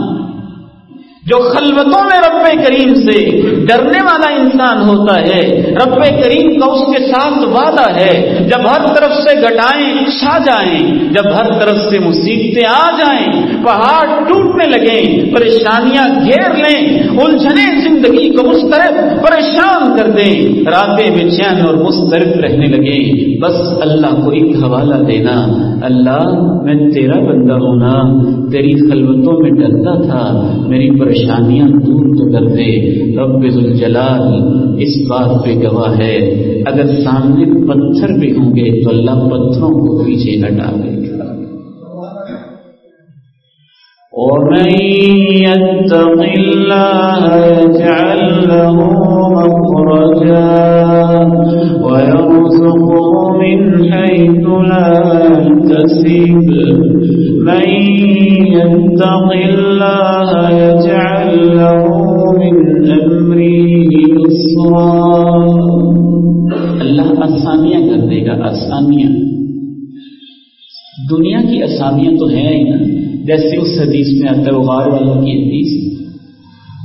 جو خلوتوں میں رب کریم سے ڈرنے والا انسان ہوتا ہے، رب کریم کا اس کے ساتھ وعدہ ہے۔ جب ہر طرف سے گٹائیں چھا جائیں، جب ہر طرف سے مصیبتیں آ جائیں، پہاڑ ٹوٹنے لگیں، پریشانیاں گھیر لیں الجھنے زندگی کو مسترد، پریشان کر دیں، راتیں بے چین اور مسترد رہنے لگیں۔ بس اللہ کو ایک حوالہ دینا، اللہ، میں تیرا بندہ ہونا، تیری خلوتوں میں ڈرتا تھا، میری پریشانی پریشانیاں دور تو کر دے۔ رب الجلال اس بات پہ گواہ ہے۔ اگر سامنے پتھر بھی ہوں گے تو اللہ پتھروں کو پیچھے ہٹا دے گا ومن يتق الله يجعل له مخرجا ويرزقه من حيث لا يحتسب من يتق الله يجعل له من أمره يسرا اللہ آسانیاں کر دے گا آسانیاں دنیا کی آسانیاں تو ہیں ہی نا، جیسے اس حدیث میں آتا ہے وہ غار والوں کی حدیث۔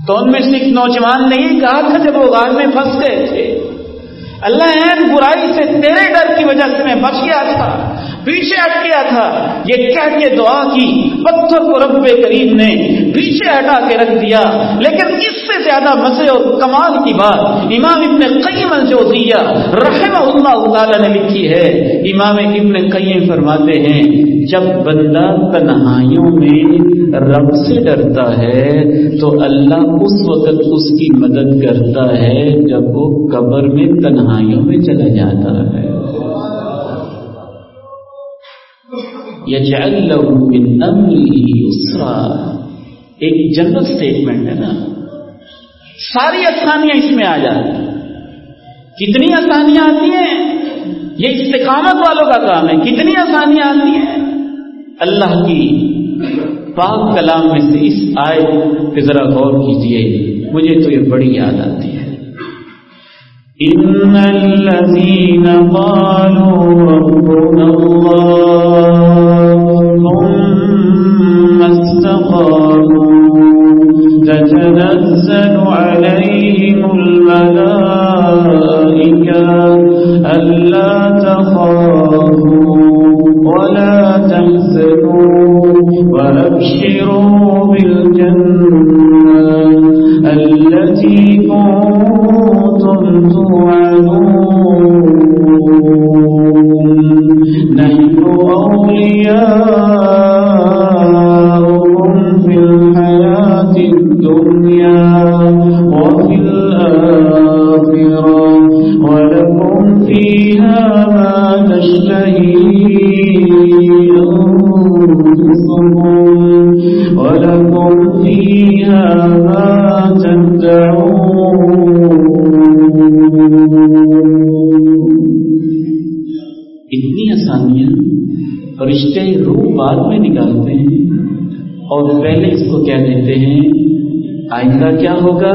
تو ان میں سے ایک نوجوان نے یہ کہا تھا جب وہ غار میں پھنس گئے تھے۔ اللہ این برائی سے تیرے ڈر کی وجہ سے میں بچ گیا تھا پیچھے ہٹ گیا تھا، یہ کہہ کے دعا کی، پتھر کو رب کریم نے پیچھے ہٹا کے رکھ دیا۔ لیکن اس سے زیادہ مزے اور کمال کی بات امام ابن قیم الجوزیہ رحمہ اللہ تعالی نے لکھی ہے۔ امام ابن قیم فرماتے ہیں، جب بندہ تنہائیوں میں رب سے ڈرتا ہے، تو اللہ اس وقت اس کی مدد کرتا ہے جب وہ قبر میں تنہائیوں میں چلا جاتا ہے۔ ایک جنرل اسٹیٹمنٹ ہے نا. ساری آسانیاں اس میں آ جاتی کتنی آسانیاں آتی ہیں؟ یہ استقامت والوں کا کام ہے. کتنی آسانیاں آتی ہیں؟ اللہ کی پاک کلام میں سے اس آئے پہ ذرا غور کیجیے مجھے تو یہ بڑی یاد آتی ہے. ان الذين قالوا ربنا الله عليهم آئندہ کیا ہوگا؟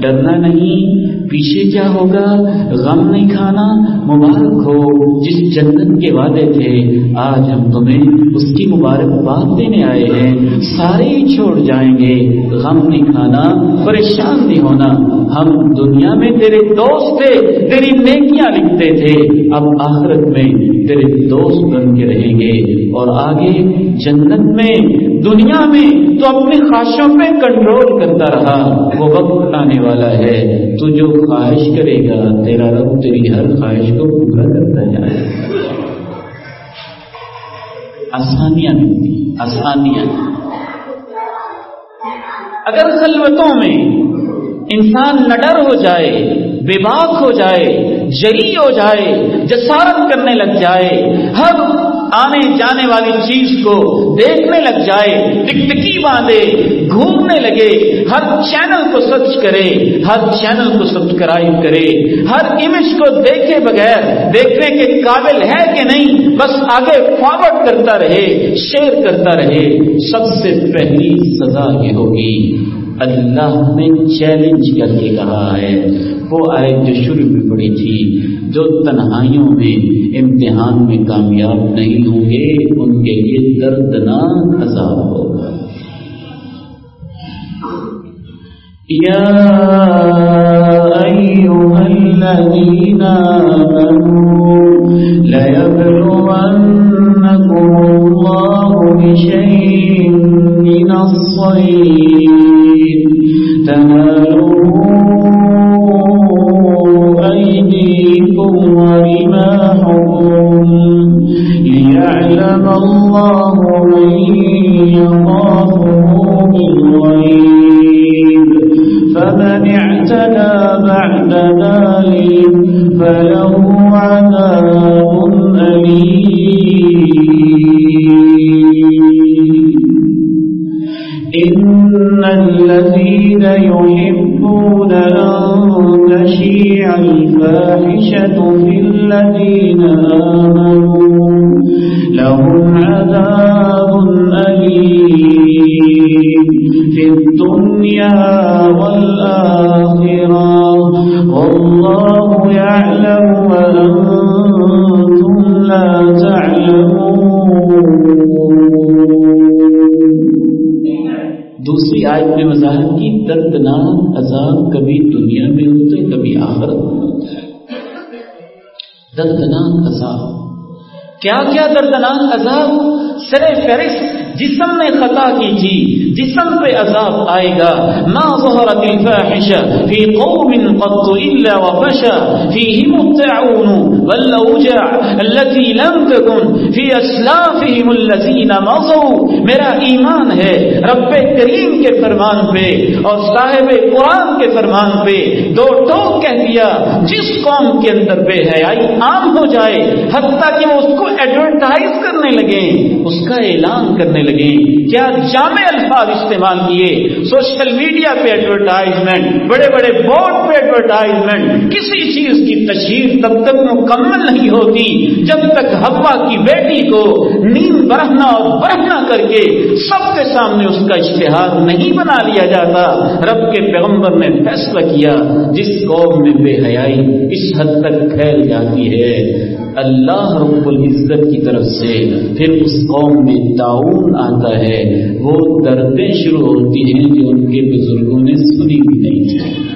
ڈرنا نہیں پیچھے کیا ہوگا؟ غم نہیں کھانا مبارک ہو۔ جس جنت کے وعدے تھے، آج ہم تمہیں اس کی مبارک بات دینے آئے ہیں۔ سارے ہی چھوڑ جائیں گے۔ غم نہیں کھانا، پریشان نہیں ہونا۔ ہم دنیا میں تیرے دوست تھے، تیری نیکیاں لکھتے تھے۔ اب آخرت میں تیرے دوست بن کے رہیں گے۔ اور آگے جنت میں، دنیا میں تو اپنی خواہشوں پہ کنٹرول کرتا رہا۔ وہ وقت آنے والا ہے۔ تو جو خواہش کرے گا، تیرا رب تیری ہر خواہش کو پورا کرتا جائے آسانیاں ملتی آسانیاں اگر خلوتوں میں انسان نڈر ہو جائے بے باک ہو جائے جری ہو جائے، جسارت کرنے لگ جائے، ہر آنے جانے والی چیز کو دیکھنے لگ جائے، ٹکٹکی باندھے، گھومنے لگے، ہر چینل کو سرچ کرے، ہر چینل کو سبسکرائب کرے، ہر امیج کو دیکھے بغیر، دیکھنے کے قابل ہے کہ نہیں، بس آگے فارورڈ کرتا رہے شیئر کرتا رہے، سب سے پہلی سزا یہ ہوگی۔ اللہ نے چیلنج کر کے کہا ہے، وہ آئے جو شروع میں پڑی تھی جو تنہائیوں میں، امتحان میں کامیاب نہیں ہوں گے، ان کے لیے دردناک عذاب ہوگا۔ يا أيها الذين آمنوا، ليبلونكم الله بشيء من الصيد تناله الله من يخافه بالغيب فمن اعتدى بعد ذلك فله عذاب أليم إن الذين يحبون أن تشيع الفاحشة في الذين آمنوا کیا کیا دردناک عذاب سر فہرست جسم میں خطا کی تھی۔ جسم پہ عذاب آئے گا۔ ما ظهرت الفاحشة في قوم قط إلا وفشى فيهم التعون والأوجع التي لم تكن في أسلافهم الذين مضوا۔ میرا ایمان ہے رب کریم کے فرمان پہ اور صاحب قرآن کے فرمان پہ۔ دو ٹوک کہہ دیا، جس قوم کے اندر بے حیائی عام ہو جائے، حتیٰ کہ وہ اس کو ایڈورٹائز کرنے لگے اس کا اعلان کرنے لگے کیا جامع الفاظ استعمال کیے۔ سوشل میڈیا پہ ایڈورٹائزمنٹ بڑے بڑے بورڈ پہ ایڈورٹائزمنٹ کسی چیز کی تشہیر تب تک مکمل نہیں ہوتی۔ جب تک ہوا کی بیٹی کو نیند برہنا اور برہنا کر کے سب کے سامنے اس کا اشتہار نہیں بنا لیا جاتا، رب کے پیغمبر نے فیصلہ کیا، جس قوم میں بے حیائی اس حد تک پھیل جاتی ہے۔ اللہ رب العزت کی طرف سے پھر اس قوم میں تعاون آتا ہے، وہ دردیں شروع ہوتی ہیں جو ان کے بزرگوں نے سنی بھی نہیں تھی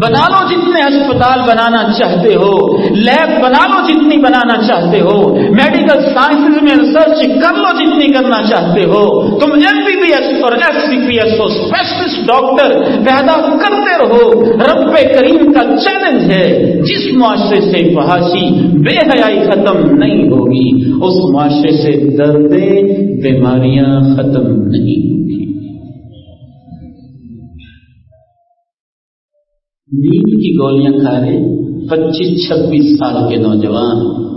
بنا لو جتنے اسپتال بنانا چاہتے ہو، لیب بنا لو جتنی بنانا چاہتے ہو، میڈیکل سائنس میں ریسرچ کر لو جتنی کرنا چاہتے ہو، تم ایم بی بی ایس اور ایس سی پی ایس ہو اسپیشلسٹ ڈاکٹر پیدا کرتے رہو۔ رب کریم کا چیلنج ہے، جس معاشرے سے فحاشی بے حیائی ختم نہیں ہوگی، اس معاشرے سے درد بیماریاں ختم نہیں ہوگی۔ نیند کی گولیاں کھا رہے پچیس، چھبیس سال کے نوجوان۔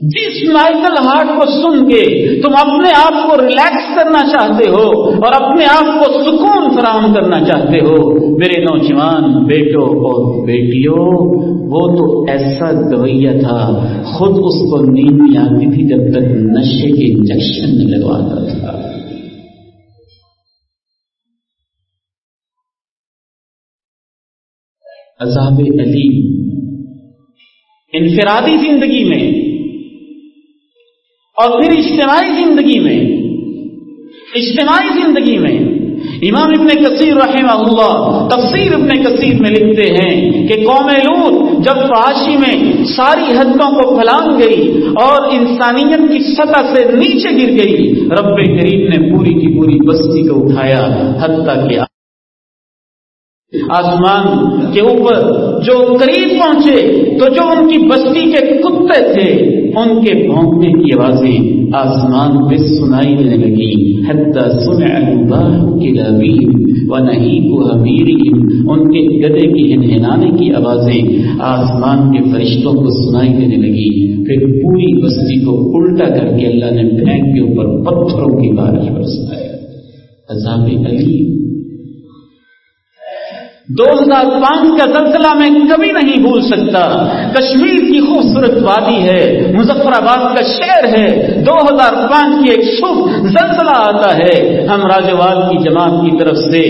جس مائیکل ہارٹ کو سن کے تم اپنے آپ کو ریلیکس کرنا چاہتے ہو اور اپنے آپ کو سکون فراہم کرنا چاہتے ہو، میرے نوجوان بیٹوں اور بیٹیوں، وہ تو ایسا دویا تھا، خود اس کو نیند نہیں آتی تھی جب تک نشے کے انجیکشن نہیں لگواتا تھا۔ عذاب علی انفرادی زندگی میں اور پھر اجتماعی زندگی میں، اجتماعی زندگی میں امام ابن کثیر رحمہ اللہ تفسیر ابن کثیر میں لکھتے ہیں کہ قوم لوت جب فحاشی میں ساری حدوں کو پھلانگ گئی اور انسانیت کی سطح سے نیچے گر گئی، رب کریم نے پوری کی پوری بستی کو اٹھایا حتیٰ کہ آسمان کے اوپر جو قریب پہنچے، تو جو ان کی بستی کے کتے تھے، ان کے بھونکنے کی آوازیں آسمان پہ سنائی دینے لگی حتیٰ سمع و نہیں ان کے گدے کی ہنہنانے کی آوازیں آسمان کے فرشتوں کو سنائی دینے لگی پھر پوری بستی کو الٹا کر کے اللہ نے پھینک کے اوپر پتھروں کی بارش برسایا عذاب علیم دو ہزار پانچ کا زلزلہ میں کبھی نہیں بھول سکتا۔ کشمیر کی خوبصورت وادی ہے مظفر آباد کا شہر ہے۔ دو ہزار پانچ کی ایک شبھ زلزلہ آتا ہے۔ ہم راجوال کی جماعت کی طرف سے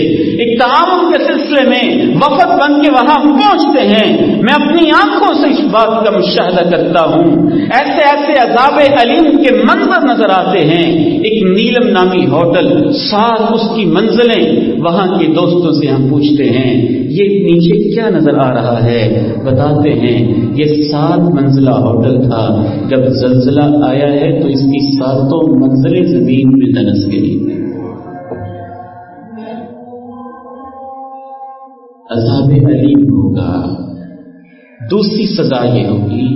ایک تعاون کے سلسلے میں وفد بن کے وہاں پہنچتے ہیں۔ میں اپنی آنکھوں سے اس بات کا مشاہدہ کرتا ہوں۔ ایسے ایسے عذاب علیم کے منظر نظر آتے ہیں۔ ایک نیلم نامی ہوٹل، ساتھ اس کی منزلیں۔ وہاں کے دوستوں سے ہم پوچھتے ہیں، یہ نیچے کیا نظر آ رہا ہے؟ بتاتے ہیں، یہ سات منزلہ ہوٹل تھا۔ جب زلزلہ آیا ہے تو اس کی ساتوں منزلیں زمین میں دنس گئی۔ عذاب علیم ہوگا۔ دوسری سزا یہ ہوگی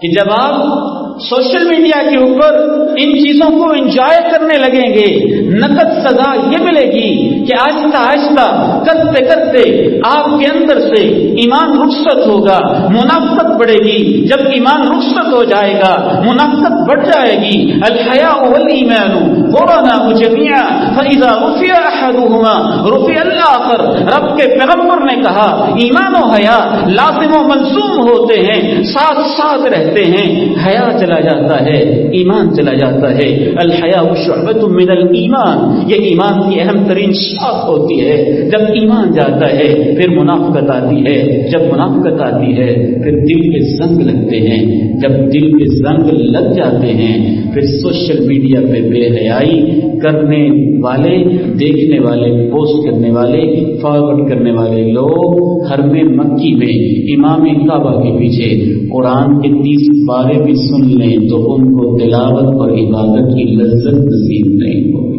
کہ جب آپ سوشل میڈیا کے اوپر ان چیزوں کو انجوائے کرنے لگیں گے، نقد سزا یہ ملے گی کہ آہستہ آہستہ، کرتے کرتے آپ کے اندر سے ایمان رخصت ہوگا، منافقت بڑھے گی۔ جب ایمان رخصت ہو جائے گا، منافقت بڑھ جائے گی۔ الحیا الایمان قرانا جميعا فاذا رفع احدهما رفع الاخر۔ رب کے پیغمبر نے کہا، ایمان و حیا لازم و منصوم ہوتے ہیں، ساتھ ساتھ رہتے ہیں، حیا چلا جاتا ہے، ایمان چلا جاتا ہے۔ الحیا شعبت من الایمان، یہ ایمان کی اہم ترین شاخ ہوتی ہے۔ جب ایمان جاتا ہے، پھر منافقت آتی ہے۔ جب منافقت آتی ہے، پھر دل کے زنگ لگتے ہیں۔ جب دل کے زنگ لگ جاتے ہیں، پھر سوشل میڈیا پہ بے حیائی کرنے والے، دیکھنے والے، پوسٹ کرنے والے، فارورڈ کرنے والے لوگ ہر میں مکی میں، امام کعبہ کے پیچھے قرآن کے تیس بارے بھی سن لیں تو ان کو تلاوت اور عبادت کی لذت نصیب نہیں ہوگی۔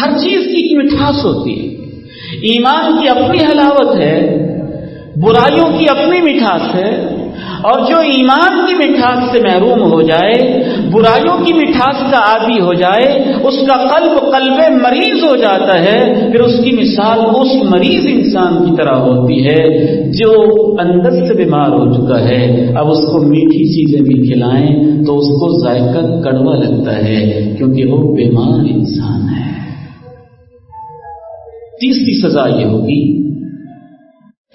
ہر چیز کی مٹھاس ہوتی ہے۔ ایمان کی اپنی حلاوت ہے، برائیوں کی اپنی مٹھاس ہے اور جو ایمان کی مٹھاس سے محروم ہو جائے، برائیوں کی مٹھاس کا عادی ہو جائے، اس کا قلب قلب مریض ہو جاتا ہے، پھر اس کی مثال اس مریض انسان کی طرح ہوتی ہے جو اندر سے بیمار ہو چکا ہے۔ اب اس کو میٹھی چیزیں بھی کھلائیں تو اس کو ذائقہ کڑوا لگتا ہے، کیونکہ وہ بیمار انسان ہے۔ تیسری سزا یہ ہوگی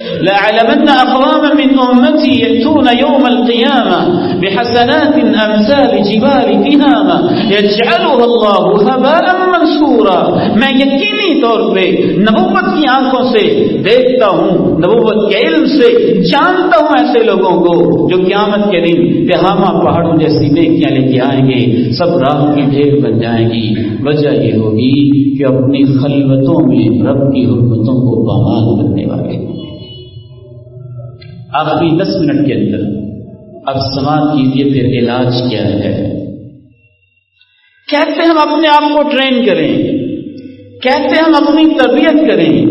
لعلمن أقواما من أمتي يأتون يوم القيامة بحسنات أمثال جبال تهامة يجعلها الله هباء منصورا میں یقینی طور پہ نبوت کی آنکھوں سے دیکھتا ہوں. نبوت کے علم سے جانتا ہوں ایسے لوگوں کو جو قیامت کے دن تہامہ پہاڑوں جیسی نیکیاں لے کے آئیں گے. سب راہ کی ڈھیر بن جائیں گی. وجہ یہ ہوگی کہ اپنی خلوتوں میں رب کی حکمتوں کو بحال کرنے والے ہوں آخری دس منٹ کے اندر اب سماعت کیجیے پھر علاج کیا ہے؟ کیسے ہم اپنے آپ کو ٹرین کریں؟ کیسے ہم اپنی تربیت کریں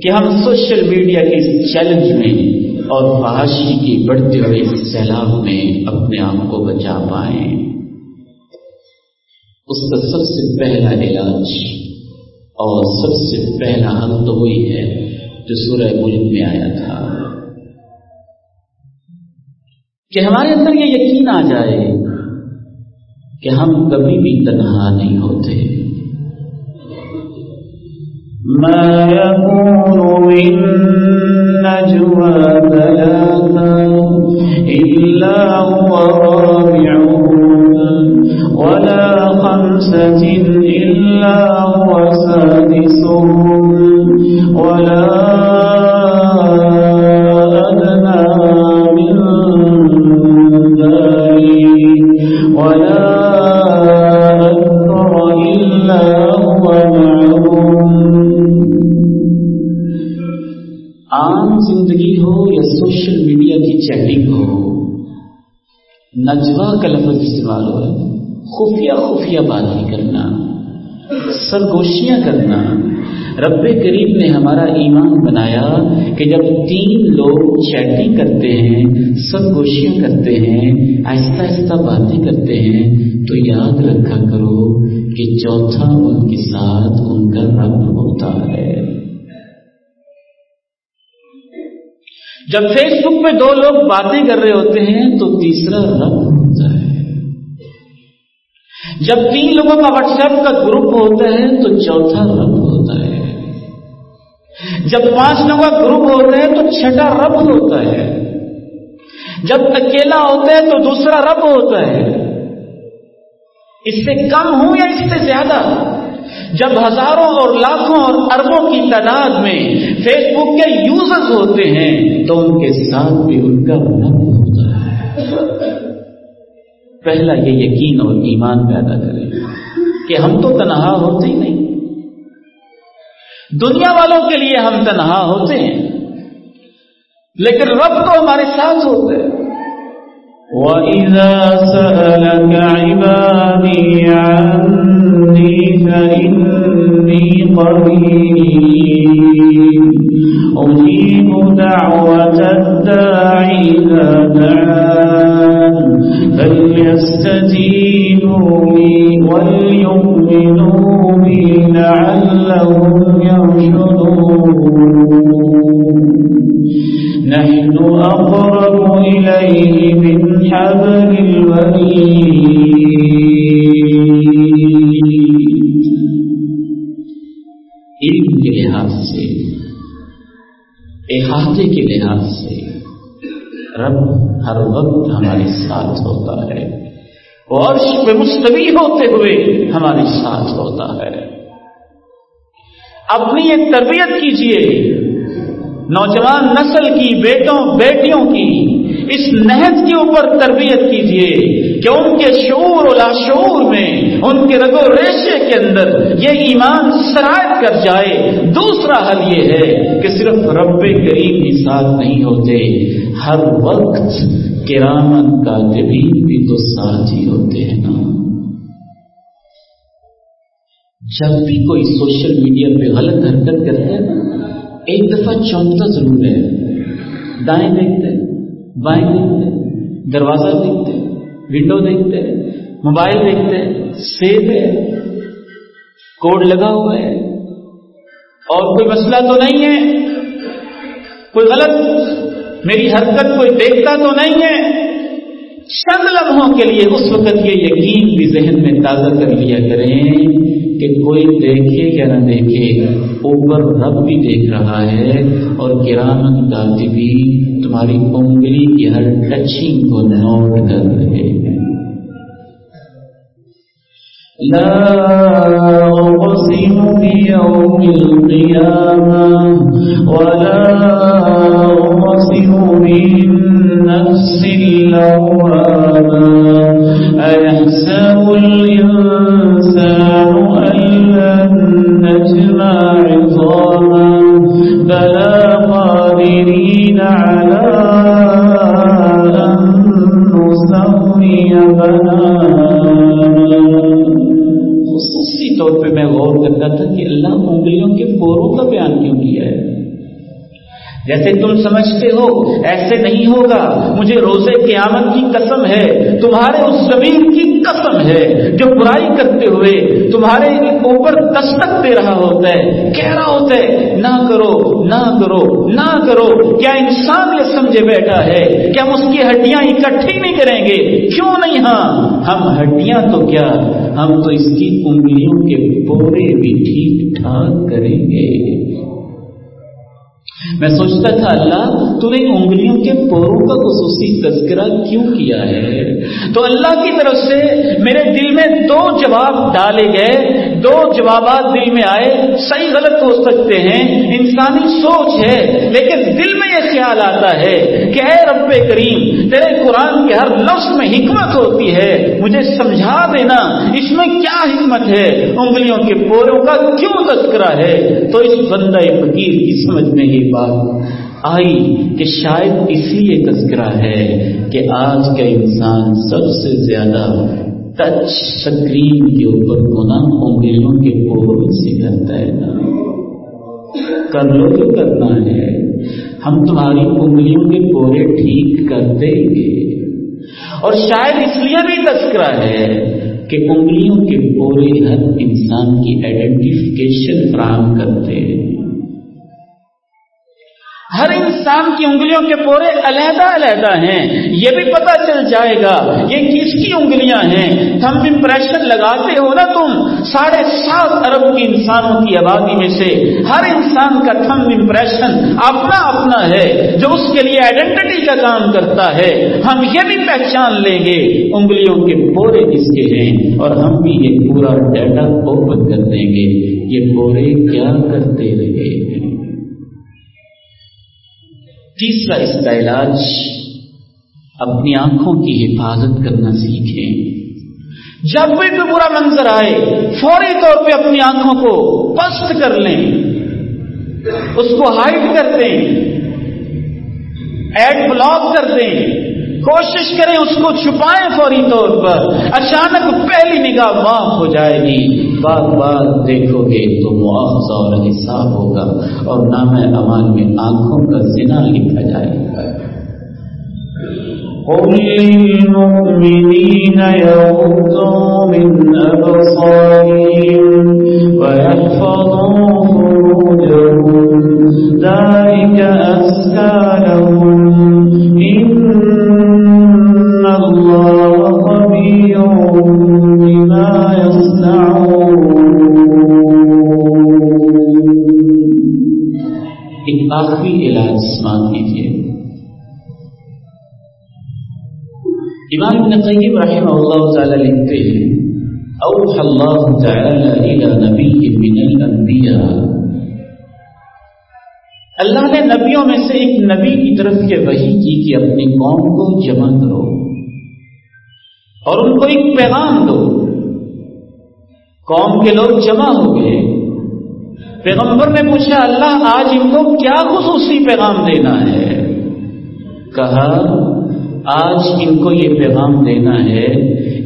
کہ ہم سوشل میڈیا کے اس چیلنج میں اور فحاشی کی بڑھتے ہوئے اس سیلاب میں اپنے آپ کو بچا پائیں؟ اس کا سب سے پہلا علاج اور سب سے پہلا حل تو وہی ہے جو سورہ ملک میں آیا تھا۔ کہ ہمارے اندر یہ یقین آ جائے کہ ہم کبھی بھی تنہا نہیں ہوتے۔ ما يكون من نجوى ثلاثة إلا هو رابعهم ولا خمسة إلا هو سادسهم ولا نجوا کا لفظ استعمال ہو خفیہ خفیہ باتیں کرنا۔ سرگوشیاں کرنا۔ رب کریم نے ہمارا ایمان بنایا کہ جب تین لوگ چیٹنگ کرتے ہیں، سرگوشیاں کرتے ہیں، آہستہ آہستہ باتیں کرتے ہیں، تو یاد رکھا کرو کہ چوتھا ان کے ساتھ ان کا رب ہوتا ہے۔ جب فیس بک پہ دو لوگ باتیں کر رہے ہوتے ہیں، تو تیسرا رب جب تین لوگوں کا واٹس ایپ کا گروپ ہوتا ہے تو چوتھا رب ہوتا ہے۔ جب پانچ لوگوں کا گروپ ہوتا ہے تو چھٹا رب ہوتا ہے۔ جب اکیلا ہوتا ہے تو دوسرا رب ہوتا ہے۔ اس سے کم ہوں یا اس سے زیادہ؟ جب ہزاروں اور لاکھوں اور اربوں کی تعداد میں فیس بک کے یوزرز ہوتے ہیں تو ان کے ساتھ بھی ان کا رب ہوتا ہے۔ پہلا یہ یقین اور ایمان پیدا کریں کہ ہم تو تنہا ہوتے ہی نہیں۔ دنیا والوں کے لیے ہم تنہا ہوتے ہیں۔ لیکن رب تو ہمارے ساتھ ہوتے ہیں۔ وَإِذَا سَأَلَكَ عِبَادِي عَنِّي فَإِنِّي قَرِيبٌ أُجِيبُ دَعْوَةَ الدَّاعِ إِذَا فَلْيَسْتَجِيبُوا لِي وَلْيُؤْمِنُوا بِي لَعَلَّهُمْ يَرْشُدُونَ نحن أقرب إليه من حبل الوريد علم کے لحاظ سے احاطے کے لحاظ سے رب ہر وقت ہمارے ساتھ ہوتا ہے اور عرش پہ مستوی ہوتے ہوئے ہمارے ساتھ ہوتا ہے۔ اپنی ایک تربیت کیجیے نوجوان نسل کی بیٹوں، بیٹیوں کی اس نہج کے اوپر تربیت کیجیے کہ ان کے شعور و لاشعور میں، ان کے رگو ریشے کے اندر یہ ایمان سرائت کر جائے۔ دوسرا حل یہ ہے کہ صرف رب کریم ہی ساتھ نہیں ہوتے، ہر وقت کرامن کا بھی تو ساتھ ہی ہوتے ہیں نا۔ جب بھی کوئی سوشل میڈیا پہ غلط حرکت کرتا ہے، ایک دفعہ چونکتا ضرور ہے۔ دائیں دیکھتے بائیں دیکھتے دروازہ دیکھتے ونڈو دیکھتے موبائل دیکھتے سیب ہے کوڈ لگا ہوا ہے، اور کوئی مسئلہ تو نہیں ہے، کوئی غلط، میری حرکت کوئی دیکھتا تو نہیں ہے۔ چند لمحوں کے لیے اس وقت یہ یقین بھی ذہن میں تازہ کر لیا کریں کہ کوئی دیکھے یا نہ دیکھے، اوپر رب بھی دیکھ رہا ہے اور کرامن داتی بھی تمہاری انگلی کی ہر ٹچنگ کو نوٹ کر رہے ہیں۔ لا أقسم بيوم القيامة ولا أقسم بالنفس اللوامة میں غور کرتا تھا کہ اللہ انگلیوں کے پوروں کا بیان کیوں کیا ہے؟ جیسے تم سمجھتے ہو، ایسے نہیں ہوگا۔ مجھے روزے قیامت کی قسم ہے، تمہارے اس زمین کی قسم ہے جو برائی کرتے ہوئے تمہارے اوپر دستک دے رہا ہوتا ہے۔ کہہ رہا ہوتا ہے، نہ کرو نہ کرو نہ کرو۔ کیا انسان یہ سمجھے بیٹھا ہے؟ کہ ہم اس کی ہڈیاں اکٹھی نہیں کریں گے؟ کیوں نہیں؟ ہاں ہم ہڈیاں تو کیا؟ ہم تو اس کی انگلیوں کے پورے بھی ٹھیک ٹھاک کریں گے۔ میں سوچتا تھا، اللہ تو نے انگلیوں کے پوروں کا خصوصی تذکرہ کیوں کیا ہے؟ تو اللہ کی طرف سے میرے دل میں دو جواب ڈالے گئے، دو جوابات دل میں آئے، صحیح غلط ہو سکتے ہیں، انسانی سوچ ہے، لیکن دل میں یہ خیال آتا ہے کہ اے رب کریم تیرے قرآن کے ہر لفظ میں حکمت ہوتی ہے، مجھے سمجھا دینا، اس میں کیا حکمت ہے؟ انگلیوں کے پوروں کا کیوں تذکرہ ہے؟ تو اس بندہ فقیر کی سمجھ میں یہ بات آئی کہ شاید اس لیے تذکرہ ہے کہ آج کا انسان سب سے زیادہ ٹچ سکرین کے اوپر ہونا انگلیوں کے پوروں سے کرتا ہے۔ نا کر لو جو کرنا ہے۔ ہم تمہاری انگلیوں کے پورے ٹھیک کر دیں گے۔ اور شاید اس لیے بھی تذکرہ ہے کہ انگلیوں کے پورے ہر انسان کی آئیڈینٹیفکیشن فراہم کرتے ہیں انسان کی انگلیوں کے پورے علیحدہ علیحدہ ہیں۔ یہ بھی پتا چل جائے گا یہ کس کی انگلیاں ہیں۔ تھم امپریشن لگاتے ہو نا تم۔ ساڑھے سات ارب کی انسانوں کی آبادی میں سے ہر انسان کا تھم امپریشن اپنا اپنا ہے، جو اس کے لیے آئیڈینٹی کا کام کرتا ہے۔ ہم یہ بھی پہچان لیں گے انگلیوں کے پورے کس کے ہیں۔ اور ہم بھی یہ پورا ڈیٹا اوپن کر دیں گے یہ پورے کیا کرتے رہے۔ تیسرا اس کا علاج اپنی آنکھوں کی حفاظت کرنا سیکھیں۔ جب بھی کوئی برا منظر آئے، فوری طور پہ اپنی آنکھوں کو پست کر لیں۔ اس کو ہائڈ کر دیں۔ ایڈ بلاک کر دیں۔ کوشش کریں اس کو چھپائیں فوری طور پر۔ اچانک پہلی نگاہ معاف ہو جائے گی۔ بار بار دیکھو گے تو معاوضہ اور حساب ہوگا اور نام امان میں آنکھوں کا زنا لکھا جائے گا۔ قل للمؤمنين يغضوا من أبصارهم ويحفظوا فروجهم ذلك أزكى لهم إن آخری علاج سماعت کیجیے امام ابن قیم رحمہ اللہ تعالی لکھتے ہیں اوحى الله تعالى الى نبي من الانبياء اللہ نے نبیوں میں سے ایک نبی کی طرف یہ وہی کی کہ اپنی قوم کو جمع کرو اور ان کو ایک پیغام دو۔ قوم کے لوگ جمع ہو گئے۔ پیغمبر نے پوچھا، اللہ آج ان کو کیا خصوصی پیغام دینا ہے؟ کہا، آج ان کو یہ پیغام دینا ہے۔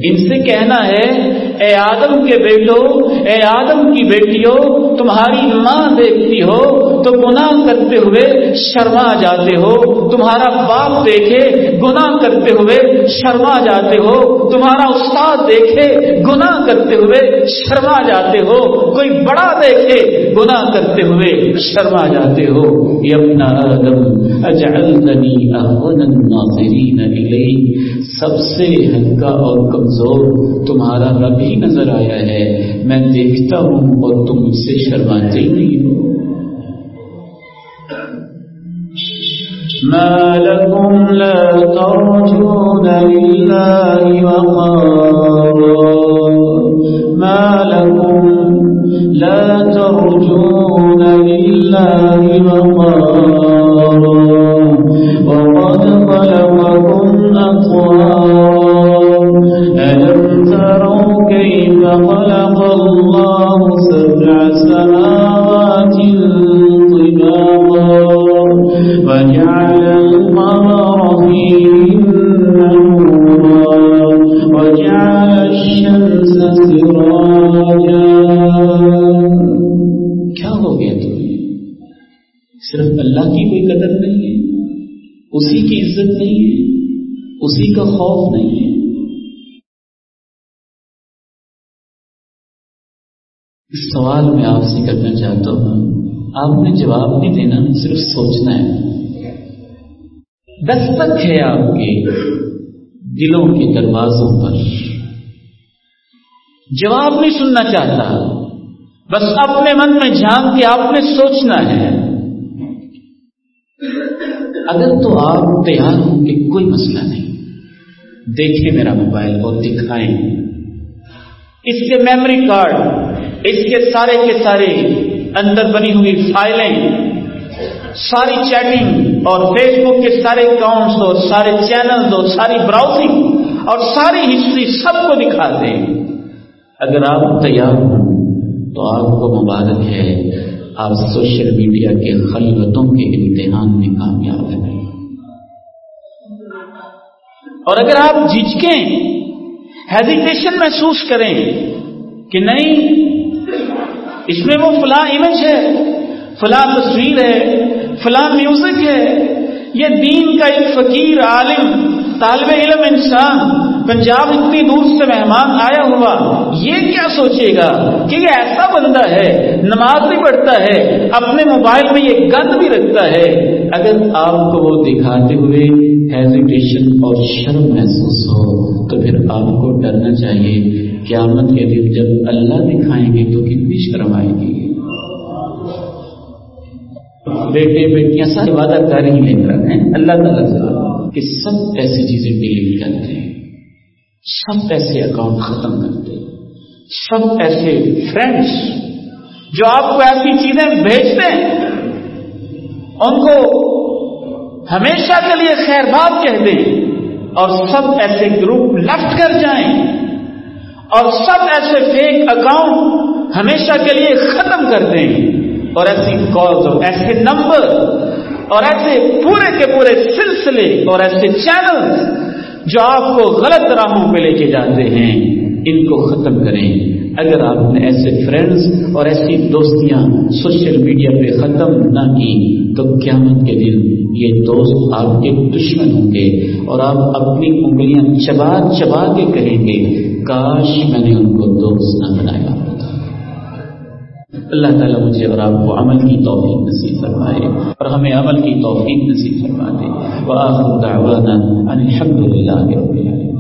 ان سے کہنا ہے اے آدم کے بیٹو، اے آدم کی بیٹیوں تمہاری ماں دیکھتی ہو، تو گناہ کرتے ہوئے شرما جاتے ہو۔ تمہارا باپ دیکھے، گناہ کرتے ہوئے شرما جاتے ہو۔ تمہارا استاد دیکھے، گناہ کرتے ہوئے شرما جاتے ہو۔ کوئی بڑا دیکھے، گناہ کرتے ہوئے شرما جاتے ہو۔ یہ اپنا آدم، اجعلتنی اہون الناظرین الیک۔ سب سے ہلکا اور کمزور تمہارا رب ہی نظر آیا ہے۔ میں دیکھتا ہوں اور تم مجھ سے شرماتے ہی نہیں ہو۔ ما لكم لا ترجون لله وقارا ما لكم لا ترجون لله وقارا عزت نہیں ہے، اسی کا خوف نہیں ہے۔ اس سوال میں آپ سے کرنا چاہتا ہوں، آپ نے جواب نہیں دینا، صرف سوچنا ہے۔ دستک ہے آپ کے دلوں کے دروازوں پر۔ جواب نہیں سننا چاہتا، بس اپنے من میں جھانک کے آپ نے سوچنا ہے۔ اگر تو آپ تیار ہوں گے، کوئی مسئلہ نہیں۔ دیکھیں میرا موبائل اور دکھائیں۔ اس کے میموری کارڈ اس کے سارے کے سارے اندر بنی ہوئی فائلیں، ساری چیٹنگ اور فیس بک کے سارے اکاؤنٹس اور سارے چینلز اور ساری براؤزنگ اور ساری ہسٹری سب کو دکھاتے ہیں اگر آپ تیار ہوں تو آپ کو مبارک ہے۔ آپ سوشل میڈیا کے خلوتوں کے امتحان میں کامیاب ہیں۔ اور اگر آپ جھجکیں ہیزیٹیشن محسوس کریں کہ نہیں، اس میں وہ فلاں امیج ہے، فلاں تصویر ہے، فلاں میوزک ہے۔ یہ دین کا ایک فقیر عالم، طالب علم انسان پنجاب اتنی دور سے مہمان آیا ہوا، یہ کیا سوچے گا کہ یہ ایسا بندہ ہے نماز بھی پڑھتا ہے، اپنے موبائل میں یہ گند بھی رکھتا ہے۔ اگر آپ کو وہ دکھاتے ہوئے ہیزیٹیشن اور شرم محسوس ہو، تو پھر آپ کو ڈرنا چاہیے۔ قیامت کے دن جب اللہ دکھائیں گے تو کتنی شرم آئے گی۔ بیٹے بیٹیاں سارے وعدہ کر ہی لے کر ہیں۔ اللہ تعالیٰ کہ سب ایسی چیزیں ڈیلیٹ کرتے ہیں۔ سب ایسے اکاؤنٹ ختم کرتے سب ایسے فرینڈس جو آپ کو ایسی چیزیں بھیجتے ہیں، ان کو ہمیشہ کے لیے خیر بات کہہ دیں اور سب ایسے گروپ لفٹ کر جائیں۔ اور سب ایسے فیک اکاؤنٹ ہمیشہ کے لیے ختم کر دیں۔ اور ایسی کالز اور ایسے نمبر اور ایسے پورے کے پورے سلسلے اور ایسے چینل جو آپ کو غلط راہوں پہ لے کے جاتے ہیں، ان کو ختم کریں۔ اگر آپ نے ایسے فرینڈز اور ایسی دوستیاں سوشل میڈیا پہ ختم نہ کی، تو قیامت کے دن یہ دوست آپ کے دشمن ہوں گے اور آپ اپنی انگلیاں چبا چبا کے کہیں گے، کاش میں نے ان کو دوست نہ بنایا۔ اللہ تعالیٰ مجھے اور آپ کو عمل کی توفیق نصیب فرمائے اور ہمیں عمل کی توفیق نصیب فرما دے وآخر دعوانا ان الحمد للہ رب العالمین۔